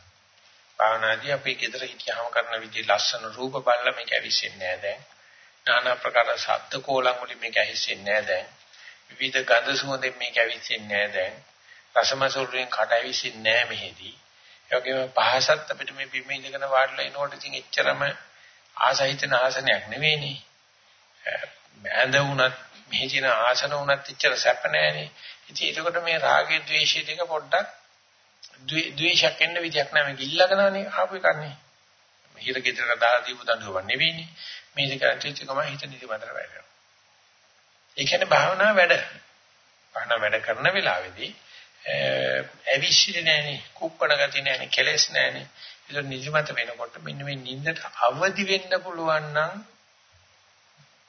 භාවනාදී අපි ගෙදර හිටියාම කරන විදිහ ලස්සන රූප බලලා මේක ඇවිස්සෙන්නේ නැහැ දැන්. নানা ප්‍රකාර ශබ්ද කෝලම් වලින් මේක ඇහිස්සෙන්නේ නැහැ දැන්. විවිධ ගඳ සුවඳෙන් මේක ඇවිස්සෙන්නේ නැහැ දැන්. රසමසුරුෙන් කට ඇවිස්සෙන්නේ නැහැ මෙහෙදී. ඒ වගේම පහසත් අපිට මේ බිම ඉඳගෙන වාඩිලා ඉනකොට ඉතින් එච්චරම ආසහිතන ආසනයක් නෙවෙයිනේ. බෑඳ වුණත් මෙහි තියෙන ආසන වුණත් එච්චර සැප නැහැනේ. ඉතින් ඒකට මේ රාගය ද්වේෂය දෙක පොඩ්ඩක් ද්වේෂයක් එන්න විදියක් නැහැ මේක ඉල්ලගෙනනේ ආපු එකන්නේ. හිර ගෙදර දාලා දීපු දඬුවම නෙවෙයිනේ. මේ දෙක ඇතුළත ගම හිත නිදිමතට වැටෙනවා. ඒ කියන්නේ භාවනා වැඩ. භාවනා වැඩ කරන වෙලාවේදී ඇවිස්සිරි නැහනේ, කුප්පණ ගති නැහනේ, කෙලස් නැහනේ. ඒක නිදිමත වෙනකොට මෙන්න මේ නිින්දට අවදි වෙන්න පුළුවන් නම්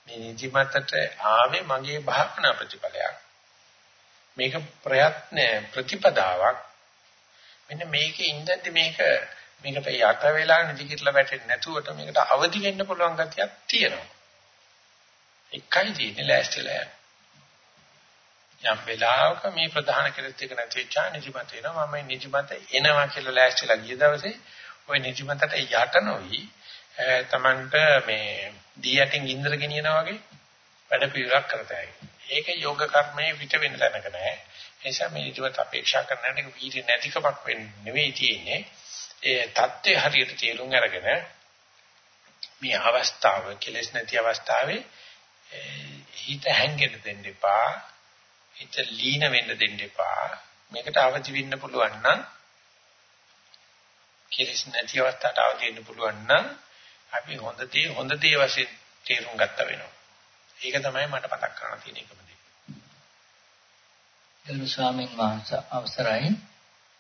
මේ නිදිමතට ආවේ මගේ භාවනා ප්‍රතිඵලයක්. මේක ප්‍රයත්න ප්‍රතිපදාවක්. මෙන්න මේකේ ඉඳන්දි මේක මේකට යට වෙලා නිදි කිරලා වැටෙන්නේ නැතුවට මේකට අවදි වෙන්න පුළුවන් ගතියක් තියෙනවා. එකයි තියෙන්නේ ලෑස්තිලා යන්න. යම් වෙලාවක මේ ප්‍රධාන කෙරෙත් එක නැති වෙච්චා නිදිමත එනවා මම නිදිමත එනවා කියලා ලෑස්තිලා ගිය දවසේ ওই නිදිමතට යට නොවි තමන්ට මේ දී යටින් ගින්දර ගෙනියනා වගේ වැඩ පිළිවෙලක් කරතයි. ඒක යෝග කර්මයේ පිට වෙන තැනක නෑ. ඒ නිසා මේ නිදිමත අපේක්ෂා කරන එක වීර්ය නැතිකමක් වෙන්නේ නෙවෙයි තියෙන්නේ. ඒ தත්ත්වය හරියට තේරුම් අරගෙන මේ අවස්ථාව කෙලස් නැති අවස්ථාවේ හිත හැංගෙන්න දෙන්න එපා. හිත ලීන වෙන්න දෙන්න එපා. මේකට අවදි වෙන්න පුළුවන් නම් කෙලස් නැති අවස්ථාවට අවදි වෙන්න පුළුවන් නම් අපි හොඳ දේ හොඳ දේ වශයෙන් තේරුම් ගත්ත වෙනවා. ඒක තමයි මට මතක් කරන්න තියෙන එකම දේ. ගරු ස්වාමීන් වහන්සේ අවසරයි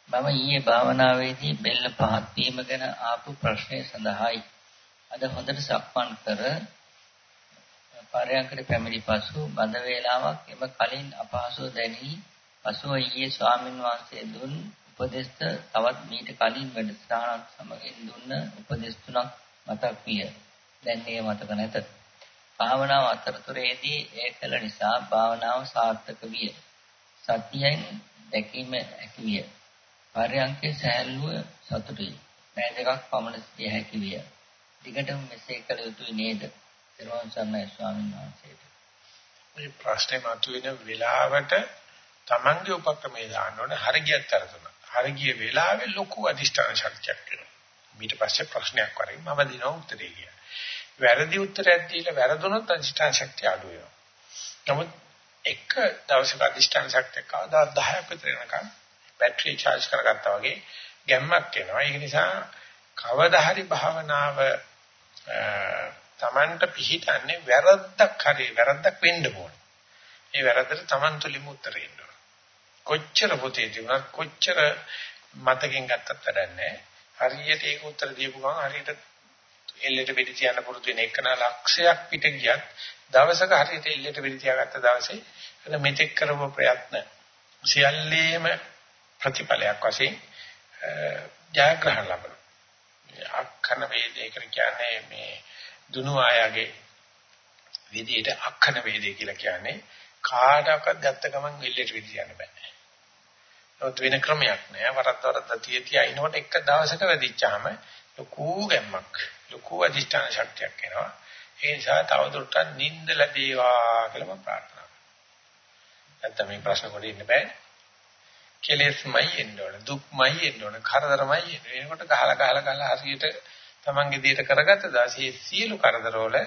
මම ඊයේ භාවනාවේදී බෙල්ල පහත් වීම ගැන ආපු ප්‍රශ්නය සඳහායි අද හොඳට සක්මන් කර පරයන්කට පැමිණි පසු බඳ වේලාවක් එම කලින් අපහසුව දැනි පසුව ඊයේ ස්වාමින් වහන්සේ දුන් උපදේශ තවත් මීට කලින් වැඩසටහනක් සමගින් දුන්න උපදේශ තුනක් මතක් විය. දැන් ඒ මතක නැත. භාවනාව අතරතුරේදී ඒ කළ නිසා භාවනාව සාර්ථක විය. සතියෙන් දැකීම හැකි විය. පරයන්කේ සෑල්ලුව සතුටුයි. පැය දෙකක් පමණ සිටිය හැකි විය. දිගටම මෙසේ කළ යුතුයි නේද? ඊර්වන් සම්මයි ස්වාමීන් වහන්සේට. මේ ප්‍රශ්නේ මතුවෙන වෙලාවට Tamange උපක්‍රමයේ දාන්න ඕනේ හරියට තරතුන. හරිය වෙලාවේ ලොකු අදිෂ්ඨාන ශක්තියක් වෙනවා. ඊට පස්සේ ප්‍රශ්නයක් වරින් මම දිනව උත්තරේ කියලා. වැරදි උත්තරයක් දීලා වැරදුනොත් අදිෂ්ඨාන ශක්තිය අඩු වෙනවා. නමුත් එක දවසක අදිෂ්ඨාන ශක්තිය කවදා 10ක් විතර යනකම් බැටරි charge කරගත්තා වගේ ගැම්මක් එනවා. ඒක නිසා කවදා හරි භාවනාව තමන්ට පිහිටන්නේ වැරද්දක් හරි වැරද්දක් වෙන්න ඕනේ. ඒ වැරද්දට තමන් තුලින්ම උත්තරේ ඉන්න ඕනේ. කොච්චර පොතේ තිබුණත් කොච්චර මතකෙන් ගත්තත් වැඩක් නැහැ. හරියට ඒක උත්තර දීපු ගමන් හරියට එල්ලෙට වෙඩි තියන්න පුරුදු වෙන එකන ලක්ෂයක් පිට ගියත් දවසක හරියට එල්ලෙට වෙඩි තියාගත්ත දවසේ එන මෙතෙක් කරපු ප්‍රයත්න සියල්ලේම ප්‍රතිඵලයක් වශයෙන් ජයග්‍රහණ ලබනවා. අක්කන වේදේකට කියන්නේ මේ දුනු ආයගේ විදියට අක්කන වේදේ කියලා කියන්නේ කාටවත් ගත්ත ගමන් එල්ලෙට වෙඩි තියන්න බෑ. නමුත් වෙන ක්‍රමයක් නෑ. වරද්ද වරද්ද තිය තිය ඉනකොට එක දවසක වැඩිච්චාම ලොකු ගැම්මක් ලොකු අධිෂ්ඨාන ශක්තියක් එනවා. ඒ නිසා තවදුරටත් නිින්ද ලැබේවා කියලා මම ප්‍රාර්ථනා කරනවා. නැත්නම් මේ ප්‍රශ්න කොට ඉන්න බෑ. කෙලෙස්මයි එන්න ඕන දුක්මයි එන්න ඕන කරදරමයි එන්න. එනකොට ගහලා ගහලා ගහලා හරියට තමන්ගේ දිහට කරගත්ත දාසේ සියලු කරදරවල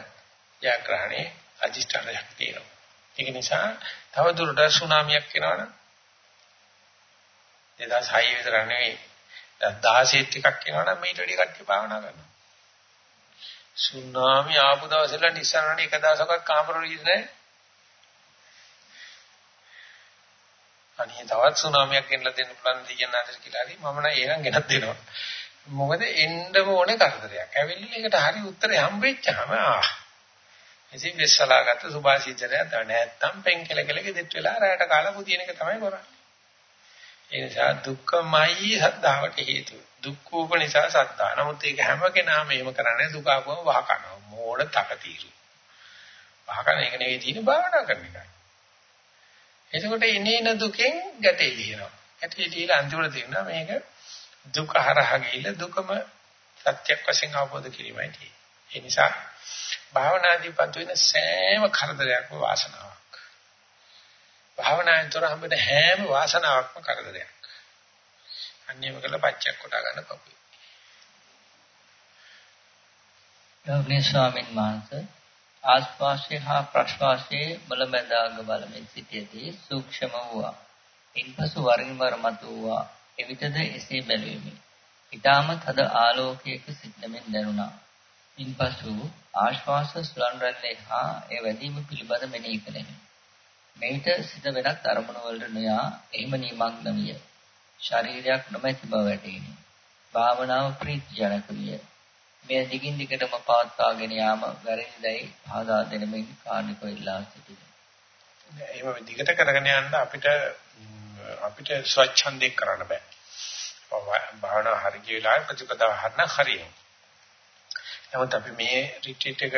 ජයග්‍රහණේ අධිෂ්ඨාන ශක්තිය එනවා. ඒක නිසා තවදුරටත් සුනාමියක් එනවනම් 2006 විතර නෙවෙයි 16 ටිකක් එනවනම් මේට වැඩි කට්ටිය භාවනා කරනවා. සුනාමි ආපු දවසල නිසරණේ එක දවසක්වත් කාමර වීද නැහැ. අනේ තවත් සුනාමියක් ගෙනලා දෙන්න පුළුවන් දෙයයන් අතර කියලා හරි මම නම් ඒනම් ගෙනත් දෙනවා. මොකද එන්නම ඕනේ කරදරයක්. ඇවිල්ලා ඒකට හරි උත්තරේ හම්බෙච්චාම ආ. ඉතින් විශ්සලාගත්ත සුභාසිතනය නැත්තම් පෙන්කල කෙලක දෙත් වෙලා රැයට කාලා පුදින එක තමයි කරන්නේ. ඒ නිසා දුක්ඛමයි සද්ධාවට හේතුව. දුක්ඛෝප නිසා සද්ධා. නමුත් ඒක හැම කෙනාම එහෙම කරන්නේ දුක ආපුවම වහ කරනවා. මෝඩ තකතිරු. වහ කරන එක නෙවෙයි තියෙන භාවනා කරන එකයි. එතකොට ඉනේන දුකෙන් ගැටේ ලියනවා. ගැටේ ලියලා අන්තිමට තියෙනවා මේක දුක හරහා ගිහිල්ලා දුකම සත්‍යක් වශයෙන් අවබෝධ කිරීමයි තියෙන්නේ. ඒ නිසා භාවනාදී පන්තු වෙන සෑම කරදරයක්ම වාසනාවක්. භාවනාවෙන් තොර හම්බෙන හැම වාසනාවක්ම කරදරයක්. අන්නේම කළ පච්චයක් කොටා ගන්න පපුවේ. ගෞරවනීය ස්වාමීන් වහන්සේ ආස්වාස්ය හා ප්‍රශ්වාසයේ බලමැදාග බලමින් සිටියදී සූක්ෂම වූවා. ඉන්පසු වරින් වර මතු වූවා. එවිටද එසේ බැලුවෙමි. ඊටම තද ආලෝකයක සිටමින් දැනුණා. ඉන්පසු ආශ්වාස සුලන් රැල්ලේ හා ඒ වැඩිම පිළිබඳ මෙනෙහි කළෙමි. මෙහිට සිත වෙනත් අරමුණු වලට නොයා එහිම නිමග්න විය. ශරීරයක් නොමැති බව වැටහිණි. භාවනාව ප්‍රීතිජනක විය. මේ දිගින් දිගටම පවත්වාගෙන යාම වැරදිදයි ආදා දෙනමින් කාර්නිකව ඉල්ලා සිටිනවා. එහෙම දිගට කරගෙන යන්න අපිට අපිට ස්වච්ඡන්දේ කරන්න බෑ. භාවනා හරිය වෙලාවේ ප්‍රතිපදාව හරන හරියන. නමුත් අපි මේ රිට්‍රීට් එක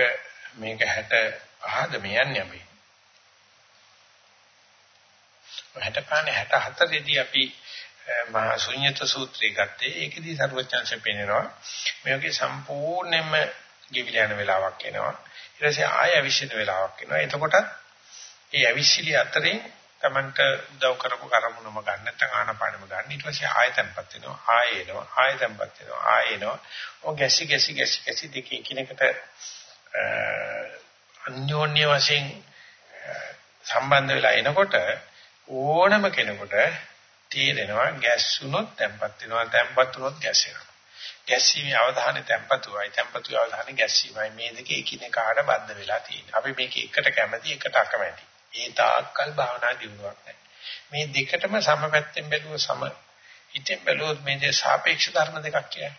මේක 65ද මේ යන්නේ අපි. 65 64 දී අපි මහා ශුන්්‍යත සූත්‍රය ගත්තේ ඒකෙදී සරුවචාන්සේ පෙන්නනවා මේකේ සම්පූර්ණයෙන්ම ගෙවිල යන වෙලාවක් එනවා. ඊට පස්සේ ආය අවිශ්ිත වෙලාවක් එනවා. එතකොට ඒ අවිශ්ිලි අතරින් Tamanට උදව් කරපු කරමුණම ගන්න නැත්නම් ආනපානෙම ගන්න. ඊට පස්සේ ආයතන්පත් වෙනවා. ආය එනවා. ආයතන්පත් වෙනවා. ආය එනවා. ඔය ගැසි ගැසි ගැසි ගැසි දෙකේ කිනකට අන්‍යෝන්‍ය වශයෙන් සම්බන්ධ වෙලා එනකොට ඕනම කෙනෙකුට තේරෙනවා ගැස්සුනොත් තැම්පත් වෙනවා තැම්පත් වුනොත් ගැස්සෙනවා. ගැස්සීමේ අවධානය තැම්පතුවයි තැම්පතුවේ අවධානය ගැස්සීමයි මේ දෙකේ එකිනෙකාට බද්ධ වෙලා තියෙන්නේ. අපි මේක එකට කැමති එකට අකමැති. ඒ තාක්කල් භාවනා දියුණුවක් නැහැ. මේ දෙකටම සමපැත්තෙන් බැලුව සම හිතෙන් බැලුවොත් මේ දෙක සාපේක්ෂ ධර්ම දෙකක් කියන්නේ.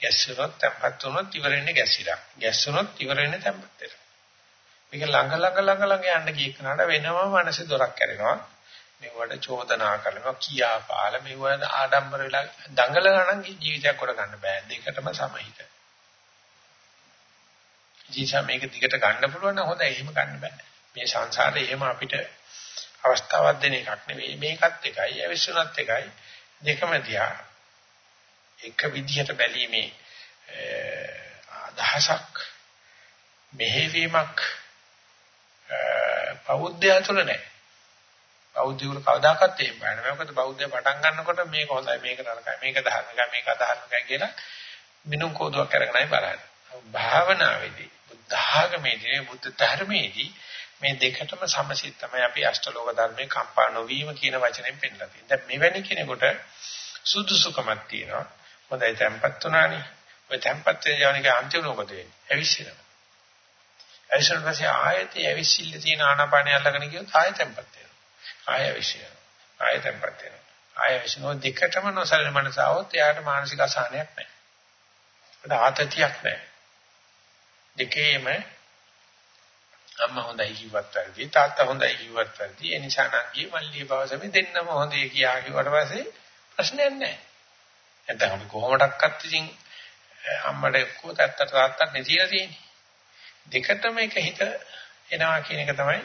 ගැස්සුනොත් තැම්පත් වුනොත් ඉවර වෙන්නේ ගැසිලා. ගැස්සුනොත් ඉවර වෙන්නේ තැම්පත් වෙලා. මේක ළඟ ළඟ ළඟ ළඟ යන්න ගිය කනට වෙනම මනසේ දොරක් කැරෙනවා. මේවට චෝදනා කරනවා කියා පාල මේව ආඩම්බර වෙලා දඟල ගන්න ජීවිතයක් කොට ගන්න බෑ. දෙකටම සමහිත. ජීසා මේක දිගට ගන්න පුළුවන් නම් හොඳයි. එහෙම ගන්න බෑ. මේ සංසාරේ එහෙම අපිට අවස්ථාවක් දෙන එකක් නෙවෙයි. මේකත් එකයි, අවිශ්වනත් එකයි. දෙකම දිහා එක විදිහට බැලීමේ අදහසක් මෙහෙවීමක් බෞද්ධය තුළ නැහැ. බෞද්ධයෝ කවදාකවත් එහෙම බෑ. මොකද බෞද්ධය පටන් ගන්නකොට මේක හොඳයි මේක නරකයි මේක ධර්මයි මේක අධර්මයි කියලා මිනුම් කෝදුවක් අරගෙනයි බලන්නේ. භාවනාවේදී බුද්ධ ආගමේදී බුද්ධ ධර්මයේදී මේ දෙකටම සමසිත තමයි අපි අෂ්ටලෝක ධර්මයේ කම්පා නොවීම කියන වචනයෙන් පෙන්නලා තියෙන්නේ. දැන් මෙවැනි කෙනෙකුට සුදුසුකමක් තියෙනවා. හොඳයි තැම්පත් උනානේ. ඔය තැම්පත් වෙන යෝනික අන්තිම මොකද වෙන්නේ? ඇවිස්සෙනවා. ඇවිස්සන පස්සේ ආයෙත් ඇවිස්සිල්ල තියෙන ආනාපානය අල්ලගෙන ගියොත් ආයෙ තැම්පත් වෙනවා. ආයෙ ඇවිස්සෙනවා. ආයෙ තැම්පත් වෙනවා. ආයෙ ඇවිස්සනවා දෙකටම නොසලෙන මනස આવොත් එයාට මානසික අසහනයක් නැහැ. ඒකට ආතතියක් නැහැ. දෙකේම අම්මා හොඳයි කිව්වත් වැඩි තාත්තා හොඳයි කිව්වත් වැඩි ඒ නිසා නම් ගියේ මල්ලී බවසමි දෙන්නම හොඳයි කියා කිව්වට පස්සේ ප්‍රශ්නයක් නැහැ නැත්නම් අපි කොහොමඩක්වත් ඉතින් අම්මට එක්කෝ තාත්තට තාත්තට නෙතිලා තියෙන්නේ දෙකටම එක හිත එනවා කියන එක තමයි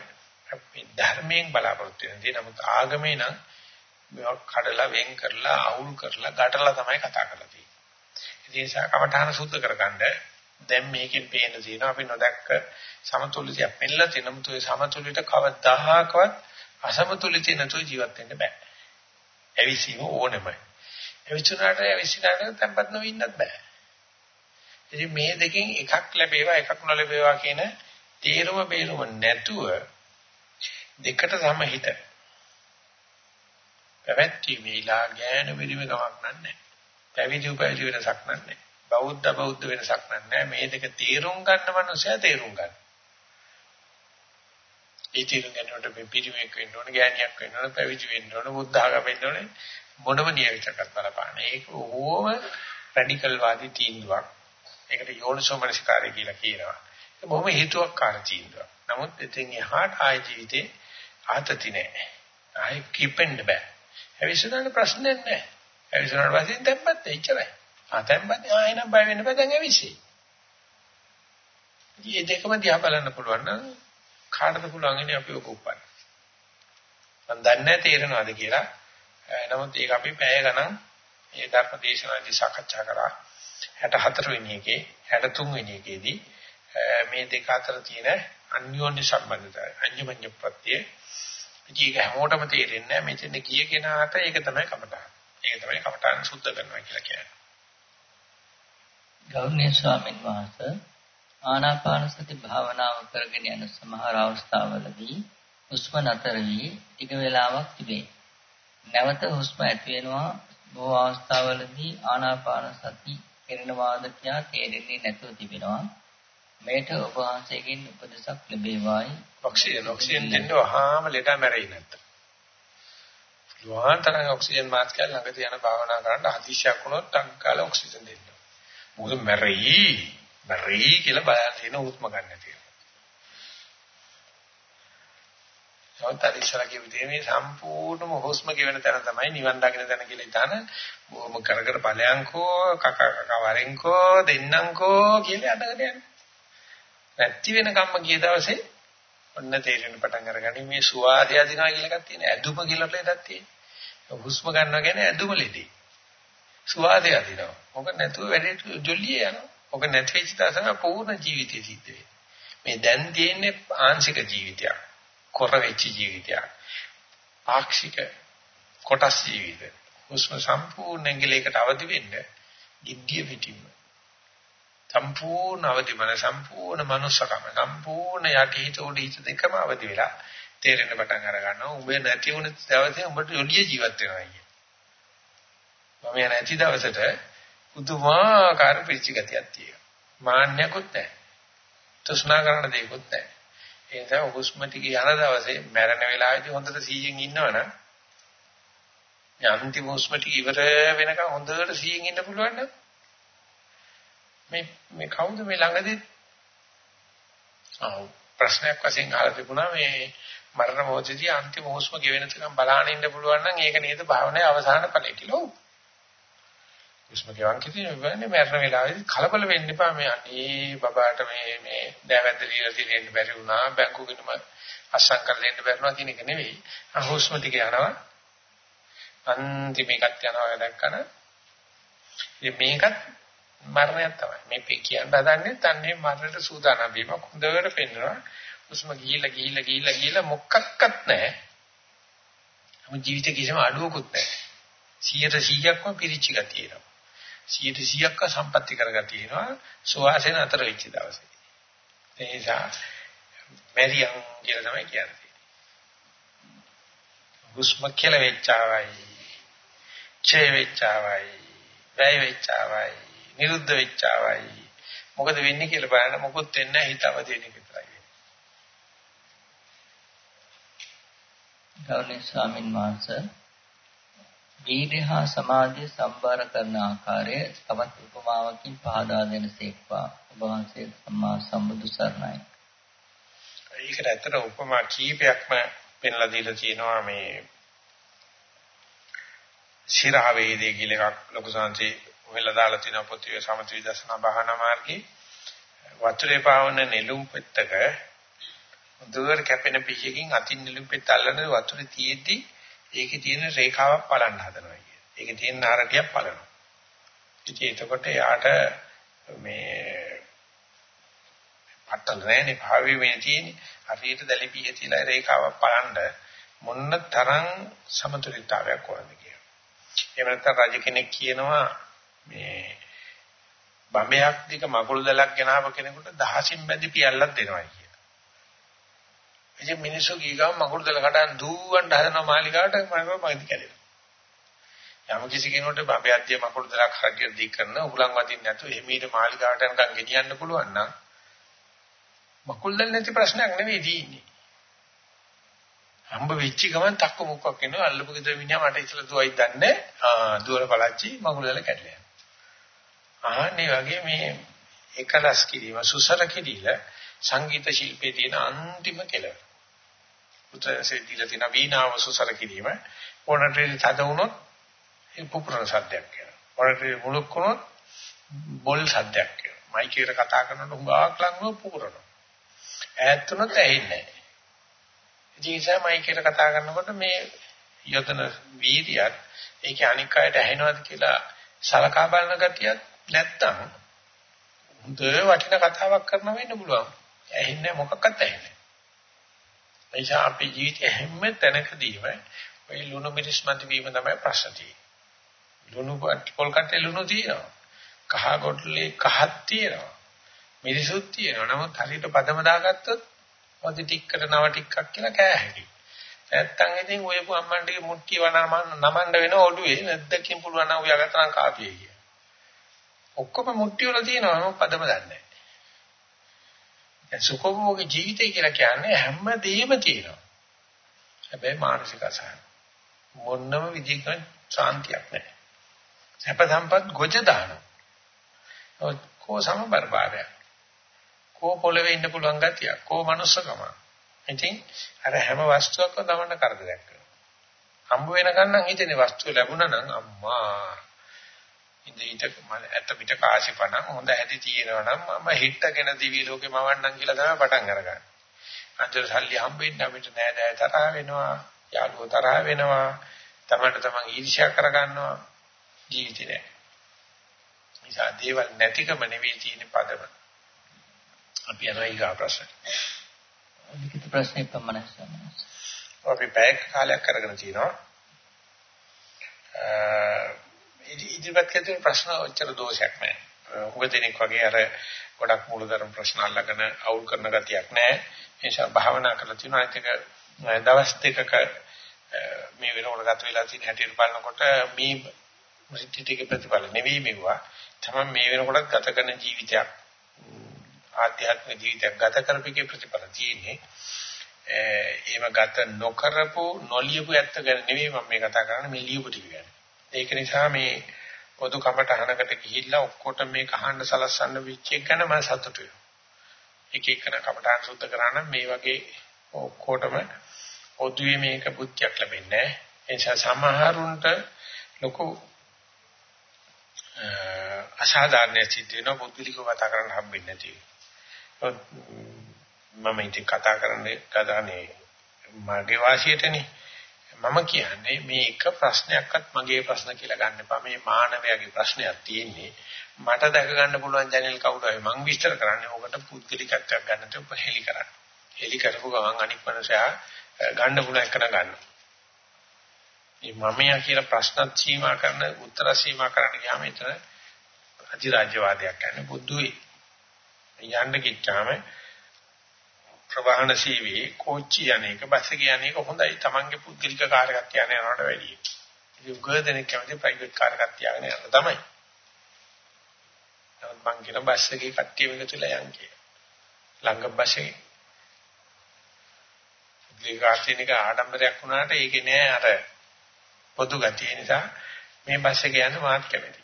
අපි ධර්මයෙන් බලාපොරොත්තු වෙන්නේ නමුත් ආගමේ නම් මේවා කඩලා වෙන් කරලා අවුල් කරලා ගැටලා තමයි කතා කරලා තියෙන්නේ ඒ නිසා කමඨාන සුද්ධ කරගන්න දැන් මේකෙන් පේන තියෙනවා අපි නොදැක්ක සමතුලිතයක් පෙන්නලා තිනමුතු ඒ සමතුලිත කවදාහකවත් අසමතුලිත නැතුව ජීවත් වෙන්න බෑ. ඇවිසීම ඕනෙමයි. ඇවිචුනාට ඇවිසිනාට tempත් නොවෙ ඉන්නත් බෑ. ඉතින් මේ දෙකෙන් එකක් ලැබේවා එකක් නොලැබේවා කියන තීරම බේරුම නැතුව දෙකට සමහිත පැවැත්ීමේලා ඥාන විරිමකමක් නැහැ. පැවිදි උපයෝගී වෙනසක් නැහැ. බෞද්ධ බෞද්ධ වෙනසක් නැහැ. මේ දෙක තීරුම් ගන්න මනුස්සයා තීරුම් ගන්න. ඒ තීරුම් ගන්නකොට මේ පිරිමේක වෙන්න ඕන, ගෑණියක් වෙන්න ඕන, පැවිදි වෙන්න ඕන, බුද්ධ ආගම වෙන්න ඕන මොනම නියවිතකට බලපාන. ඒක ඕම රැඩිකල් වාදී තීන්දුවක්. ඒකට යෝනිසෝ මනසිකාරය කියලා කියනවා. ඒක බොහොම හේතුවක්කාර තීන්දුවක්. නමුත් එතෙන් එහාට ආය ජීවිතේ ආතති නැහැ. ආයි කිපෙන්න බෑ. ඇවිස්සුනාට ප්‍රශ්නයක් නැහැ. ඇවිස්සුනාට පස්සේ දැම්මත් එච්චරයි. ආතම්පත් ආයෙනම් බය වෙන්න බෑ දැන් ඇවිස්සෙයි. ඉතින් මේ දෙකම දිහා බලන්න පුළුවන් නම් කාටද පුළුවන් ඉන්නේ අපි ඔක උපන්න. මම දන්නේ තේරෙනවද කියලා. නමුත් ඒක අපි පැය ගණන් ඒ ධර්ම දේශනාදී සාකච්ඡා කරා 64 වෙනි එකේ 63 වෙනි එකේදී මේ දෙක අතර තියෙන අන්‍යෝන්‍ය සම්බන්ධතාවය අන්‍යමඤ්ඤ ප්‍රත්‍ය ඒක හැමෝටම තේරෙන්නේ නැහැ මෙතන ගිය කෙනාට ඒක තමයි කමටහන්. ඒක තමයි කමටහන් සුද්ධ කරනවා කියලා කියන්නේ. ගෞරවනීය ස්වාමීන් වහන්සේ ආනාපාන සති භාවනාව කරගෙන යන සමහර අවස්ථාවලදී හුස්ම නතර වී ටික වේලාවක් තිබේ. නැවත හුස්ම ඇති වෙනවා බොහෝ අවස්ථාවලදී ආනාපාන සති කෙරෙනවාද කියා තේරෙන්නේ නැතුව තිබෙනවා. මේට ඔබ වහන්සේගෙන් උපදෙසක් ලැබේවායි. ඔක්සිජන් ඔක්සිජන් දෙන්න වහාම ලෙඩ මැරෙයි නැත්තම්. ලුවාන්තරන් ඔක්සිජන් මාස්ක් එක ළඟ තියන භාවනා කරන්න හදිසියක් වුණොත් ටක් ගාලා ඔක්සිජන් දෙන්න. මොකද මැරෙයි මැරෙයි කියලා බලන් ඉන්න උත්ම ගන්න නැති. සමතර ඉස්සරහ කිව්වේ මේ සම්පූර්ණම හොස්ම ගෙවෙන තැන තමයි නිවන් දකින්න තැන කියලා ඉතන බොහොම කර කර ඵලයන්කෝ කක කක වරෙන්කෝ දෙන්නන්කෝ කියලා අදගෙන යන්නේ. නැති වෙන කම්ම ගිය දවසේ ඔන්න තේරෙන පටන් අරගනි මේ සුවාදය දිනවා කියලා එකක් තියෙන ඇදුම කියලා ලෙඩක් තියෙන. හුස්ම ගන්නවා කියන්නේ ඇදුම ලෙඩේ. සුවාදය දිනවා. මොක නැතුව වැඩේට ජොල්ලිය යනවා. මොක නැති වෙච්ච දවසම පූර්ණ ජීවිතය සිද්ධ වෙනවා. මේ දැන් තියෙන්නේ ආංශික ජීවිතයක්. කොර වෙච්ච ජීවිතයක්. පාක්ෂික කොටස් ජීවිත. හුස්ම සම්පූර්ණ ගලයකට අවදි වෙන්න ඉද්ධිය පිටින්ම. සම්පූර්ණ අවදි මන සම්පූර්ණ මනුස්සකම සම්පූර්ණ යටිහිත උඩිහිත දෙකම අවදි වෙලා තේරෙන්න පටන් අර ගන්නවා. උඹ නැති වුණ දවසේ උඹට යොලිය ජීවත් වෙනවා කිය. මම නැති දවසට පුදුමාකාර පිච්ච ගතියක් තියෙනවා. මාන්නයක්වත් නැහැ. තෘෂ්ණා කරන දෙයක්වත් නැහැ. ඒ නිසා හුස්ම ටික යන දවසේ මැරෙන වෙලාවේදී හොඳට 100න් ඉන්නවනම් අන්තිම හුස්ම ටික ඉවර වෙනකන් හොඳට 100න් ඉන්න පුළුවන් නම් මේ මේ කවුද මේ ළඟදී ආ ප්‍රශ්නයක් වශයෙන් අහලා තිබුණා මේ මරණ මොහොතදී අන්තිම හුස්ම ගෙවෙන තරම් බලාගෙන ඉන්න පුළුවන් නම් ඒක නේද භාවනාවේ අවසාන ඵලය කියලා. ඔව්. හුස්ම ගෙවන් කිදී වෙන්නේ මරණ වෙලාවේදී කලබල වෙන්න එපා මේ අනේ බබාට මේ මේ දෑවැද්ද දීලා තියෙන්න බැරි වුණා බැංකු ගිණුම අස්සම් කරලා දෙන්න බැරිනවා කියන එක නෙවෙයි. හුස්ම ටික යනවා. අන්තිම එකක් යනවා දැක්කන මේකත් මරණයක් තමයි. මේ කියන්න හදන්නේ තන්නේ මරණයට සූදානම් වීම හොඳට පෙන්නවා. හුස්ම ගිහිල්ලා ගිහිල්ලා ගිහිල්ලා ගිහිල්ලා මොකක්වත් නැහැ. නමුත් ජීවිතේ කිසිම අඩුවකුත් නැහැ. 100%ක්ම පිරිච්ච ගතියනවා. 100%ක්ම සම්පත්‍ති කරගතිය වෙනවා. සුවාසන අතර වෙච්ච දවසේ. ඒ නිසා මෙරියන් කියලා තමයි කියන්නේ. හුස්ම කියලා වෙච්චාවයි. ඡේ වෙච්චාවයි. වැය වෙච්චාවයි. නිරුද්ධ වෙච්චාවයි. මොකද වෙන්නේ කියලා බලන්න මොකොත් වෙන්නේ නැහැ හිතව දෙන එක විතරයි. ගෞරවනීය ස්වාමින් වහන්සේ වීර්ය හා සමාධිය සම්බාර කරන ආකාරය තවත් උපමාවකින් පහදා දෙනසේක්වා ඔබ වහන්සේ සම්මා සම්බුදු සරණයි. ඒකට ඇත්තට උපමා කීපයක්ම පෙන්ලා දීලා තියෙනවා මේ ශිරා වේදේ කියලා එකක් ලොකු සංසි වෙලා දාලා තියෙන පොතේ සමථ විදර්ශනා භාවනා මාර්ගයේ වතුරේ පාවන නෙළුම් පෙත්තක දුර කැපෙන පිහකින් අතින් නෙළුම් පෙත්ත අල්ලන වතුරේ තියෙද්දි ඒකේ තියෙන රේඛාවක් බලන්න හදනවා කියන්නේ. ඒකේ තියෙන නාරකයක් බලනවා. ඉතින් එතකොට යාට මේ පටල නැනේ භාවයේ මේ තියෙන හරියට දැලිපිය තියලා රේඛාවක් බලන්න මොන්න තරම් සමතුලිතතාවයක් වරද කියලා. එහෙම නැත්නම් රජ කෙනෙක් කියනවා මේ බඹයක් දික මකුළු දලක් ගෙනාව කෙනෙකුට දහසින් බැඳි පියල්ලක් දෙනවා කියලා. ඉතින් මිනිස්සු ගීගම මකුළු දල කඩන් දූවන්න හදන මාලිකාවට මම මගදී කැඩෙනවා. යම් කිසි කෙනෙකුට බබයද්දී මකුළු දලක් හරියට දී කරන උහුලන් වදින්න නැතුව එමීට මාලිකාවට යනකම් ගෙනියන්න පුළුවන් නම් මකුළු දල නැති ප්‍රශ්නයක් නෙවෙයි තියෙන්නේ. හම්බ වෙච්ච ගමන් තක්ක මුක්කක් එනවා අල්ලපු ගෙදර මිනිහා මට ඉතල දුවයි දන්නේ ආ දුවර පළච්චි මකුළු දල කැඩලා යනවා. ආන්නේ වගේ මේ එකලස් කිරීම සුසර කිරීල සංගීත ශිල්පයේ තියෙන අන්තිම කෙලවර. උත්තරසේ දීලා තියෙන වීණාව සුසර කිරීම ඕනට තද වුණොත් ඒ පුපුරන සද්දයක් වෙනවා. ඕනට මුලක් වුණොත් බොල් සද්දයක් වෙනවා. මයික් එකට කතා කරනකොට හුඟක් ලඟව පුපුරනවා. ඈත් වුණොත් ඇහෙන්නේ නැහැ. ඒ නිසා මයික් එකට කතා කරනකොට මේ යොදන වීර්යයත් ඒකේ අනික් අයට ඇහෙනවද කියලා සලකා බලන ගතියක් නැත්තම් හොඳ වටින කතාවක් කරන වෙන්න පුළුවන්. ඇහෙන්නේ මොකක්වත් ඇහෙන්නේ. ඒ නිසා අපේ ජීවිතයේ හැම තැනකදීම ওই ලුණු මිරිස් මත වීම තමයි ප්‍රශ්න තියෙන්නේ. ලුණු පොල් කටේ ලුණු තියෙනවා. කහ කොටලේ කහක් තියෙනවා. මිරිසුත් තියෙනවා. නමුත් හරියට පදම දාගත්තොත් පොඩි ටික්කට නව ටිකක් කියලා කෑ හැකි. නැත්තම් ඉතින් ඔය අම්මන්ගේ මුට්ටිය වනමන්න නමන්න වෙන ඔළුවේ නැද්දකින් පුළුවන් නම් උයා ගන්න කාපිය කිය. ඔක්කොම මුට්ටිය වල තියෙනවා මම පදම දන්නේ නැහැ. සුඛෝභෝගී ජීවිතය කියලා කියන්නේ හැමදේම තියෙනවා. හැබැයි මානසික අසහන. මොන්නම විදිහකින් ශාන්තියක් නැහැ. සැප සම්පත් ගොජ දානවා. කෝ සමබරපාරයක්. කෝ පොළවේ ඉන්න පුළුවන් ගතියක්. කෝ මනුස්සකම. ඉතින් අර හැම වස්තුවක්ම තමන්න කරදරයක් කරනවා. හම්බ වෙනකන් නම් හිතේ වස්තුව ලැබුණා නම් අම්මා ඉඳීට ඇත්ත පිට කාසිපණ හොඳ ඇති තියෙනවා නම් මම හිටගෙන දිවි ලෝකේ මවන්නම් කියලා තමයි පටන් අරගන්නේ. අන්තර සල්ලි හම්බෙන්න අපිට නෑ නෑ තරහ වෙනවා, යාළුවෝ තරහ වෙනවා, තමන්ට තමන් ඊර්ෂ්‍යා කරගන්නවා ජීවිතේ නෑ. නිසා දේවල් නැතිකම නෙවෙයි තියෙන පදම. අපි යනවා ඊගා ප්‍රශ්න. ලිඛිත ප්‍රශ්නේ පමණයි සමහර. අපි පැයක් කාලයක් කරගෙන තිනවා. ඉදිරිපත් කරන ප්‍රශ්න ඔච්චර දෝෂයක් නැහැ. උග දෙනෙක් වගේ අර ගොඩක් මූලධර්ම ප්‍රශ්න අල්ලගෙන අවුල් කරන ගතියක් නැහැ. ඒ නිසා භාවනා කරලා තියෙනවා. ඒක දවස් දෙකක මේ වෙනකොට ගත වෙලා තියෙන හැටියට බලනකොට මේ මුසිටිටික ප්‍රතිඵල නෙවෙයි මෙවුවා. තමයි මේ වෙනකොටත් ගත කරන ජීවිතයක් ආධ්‍යාත්මික ජීවිතයක් ගත කරපිකේ ප්‍රතිඵල තියෙන්නේ. ඒව ගත නොකරපු නොලියපු ඇත්ත ගැන නෙවෙයි මම මේ කතා කරන්නේ මේ ලියපු ටික ගැන. ඒක නිසා මේ පොදු කමටහනකට ගිහිල්ලා ඔක්කොට මේක අහන්න සලස්සන්න වෙච්ච එක ගැන මම සතුටු වෙනවා. එක එකන කමටහන් සුද්ධ කරා නම් මේ වගේ ඔක්කොටම පොදුවේ මේක බුද්ධියක් ලැබෙන්නේ නැහැ. ඒ නිසා සමහරුන්ට ලොකු අසාධාරණ සිද්ධ වෙනවා පුද්ගලිකව කතා කරන්න හම්බෙන්නේ නැති. මම ඉතින් කතා කරන්නේ කදානේ මගේ වාසියටනේ. මම කියන්නේ මේ එක ප්‍රශ්නයක්වත් මගේ ප්‍රශ්න කියලා ගන්න එපා. මේ මානවයාගේ ප්‍රශ්නයක් තියෙන්නේ. මට දැක ගන්න පුළුවන් channel කවුරු හරි මං විස්තර කරන්නේ ඕකට පුද්ගලිකත්වයක් ගන්නට උපහෙලි කරන්න. හෙලි කරපු ගමන් අනික් මනුස්සයා ගන්න පුළුවන් එක ගන්නවා. මේ මමයා කියලා ප්‍රශ්නත් සීමා කරන උත්තර සීමා කරන්න ගියාම ඒතර අධිරාජ්‍යවාදයක් කියන්නේ බුද්ධුයි. යන්න කිච්චාම ප්‍රවාහන සීවේ කෝච්චි යන්නේක බස් එක යන්නේක හොඳයි. Tamange පුද්ගලික කාර් එකක් තියාගෙන යනවට වැඩියි. ඉතින් ගොඩනෙක් කැමති ප්‍රයිවට් කාර් එකක් තියාගෙන යන්න තමයි. නමුත් මං කියන බස් එකේ කට්ටිය එකතුලා යන් කිය. ළඟ බස් එකේ. පුද්ගලික කාර් තියෙන එක ආඩම්බරයක් වුණාට ඒකේ නෑ අර පොදු ගතිය නිසා මේ බස් එක යන්න මාත් කැමතියි.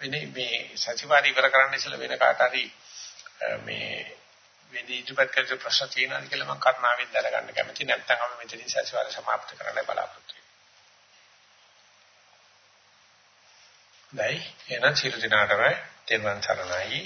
වෙන්නේ මේ සතිವಾರි ඉවර කරන්න ඉස්සෙල්ලා වෙන කාට හරි මේ වෙදී ඉදිරිපත් කරන ප්‍රශ්න තියෙනවාද කියලා මම කර්ණාවෙන් දැනගන්න කැමතියි. නැත්නම් අපි මෙතනින් සැසිවාර સમાપ્ત කරන්න බලාපොරොත්තු වෙනවා. දැයි එහෙනම් සියලු දිනාටම තෙරුවන් සරණයි.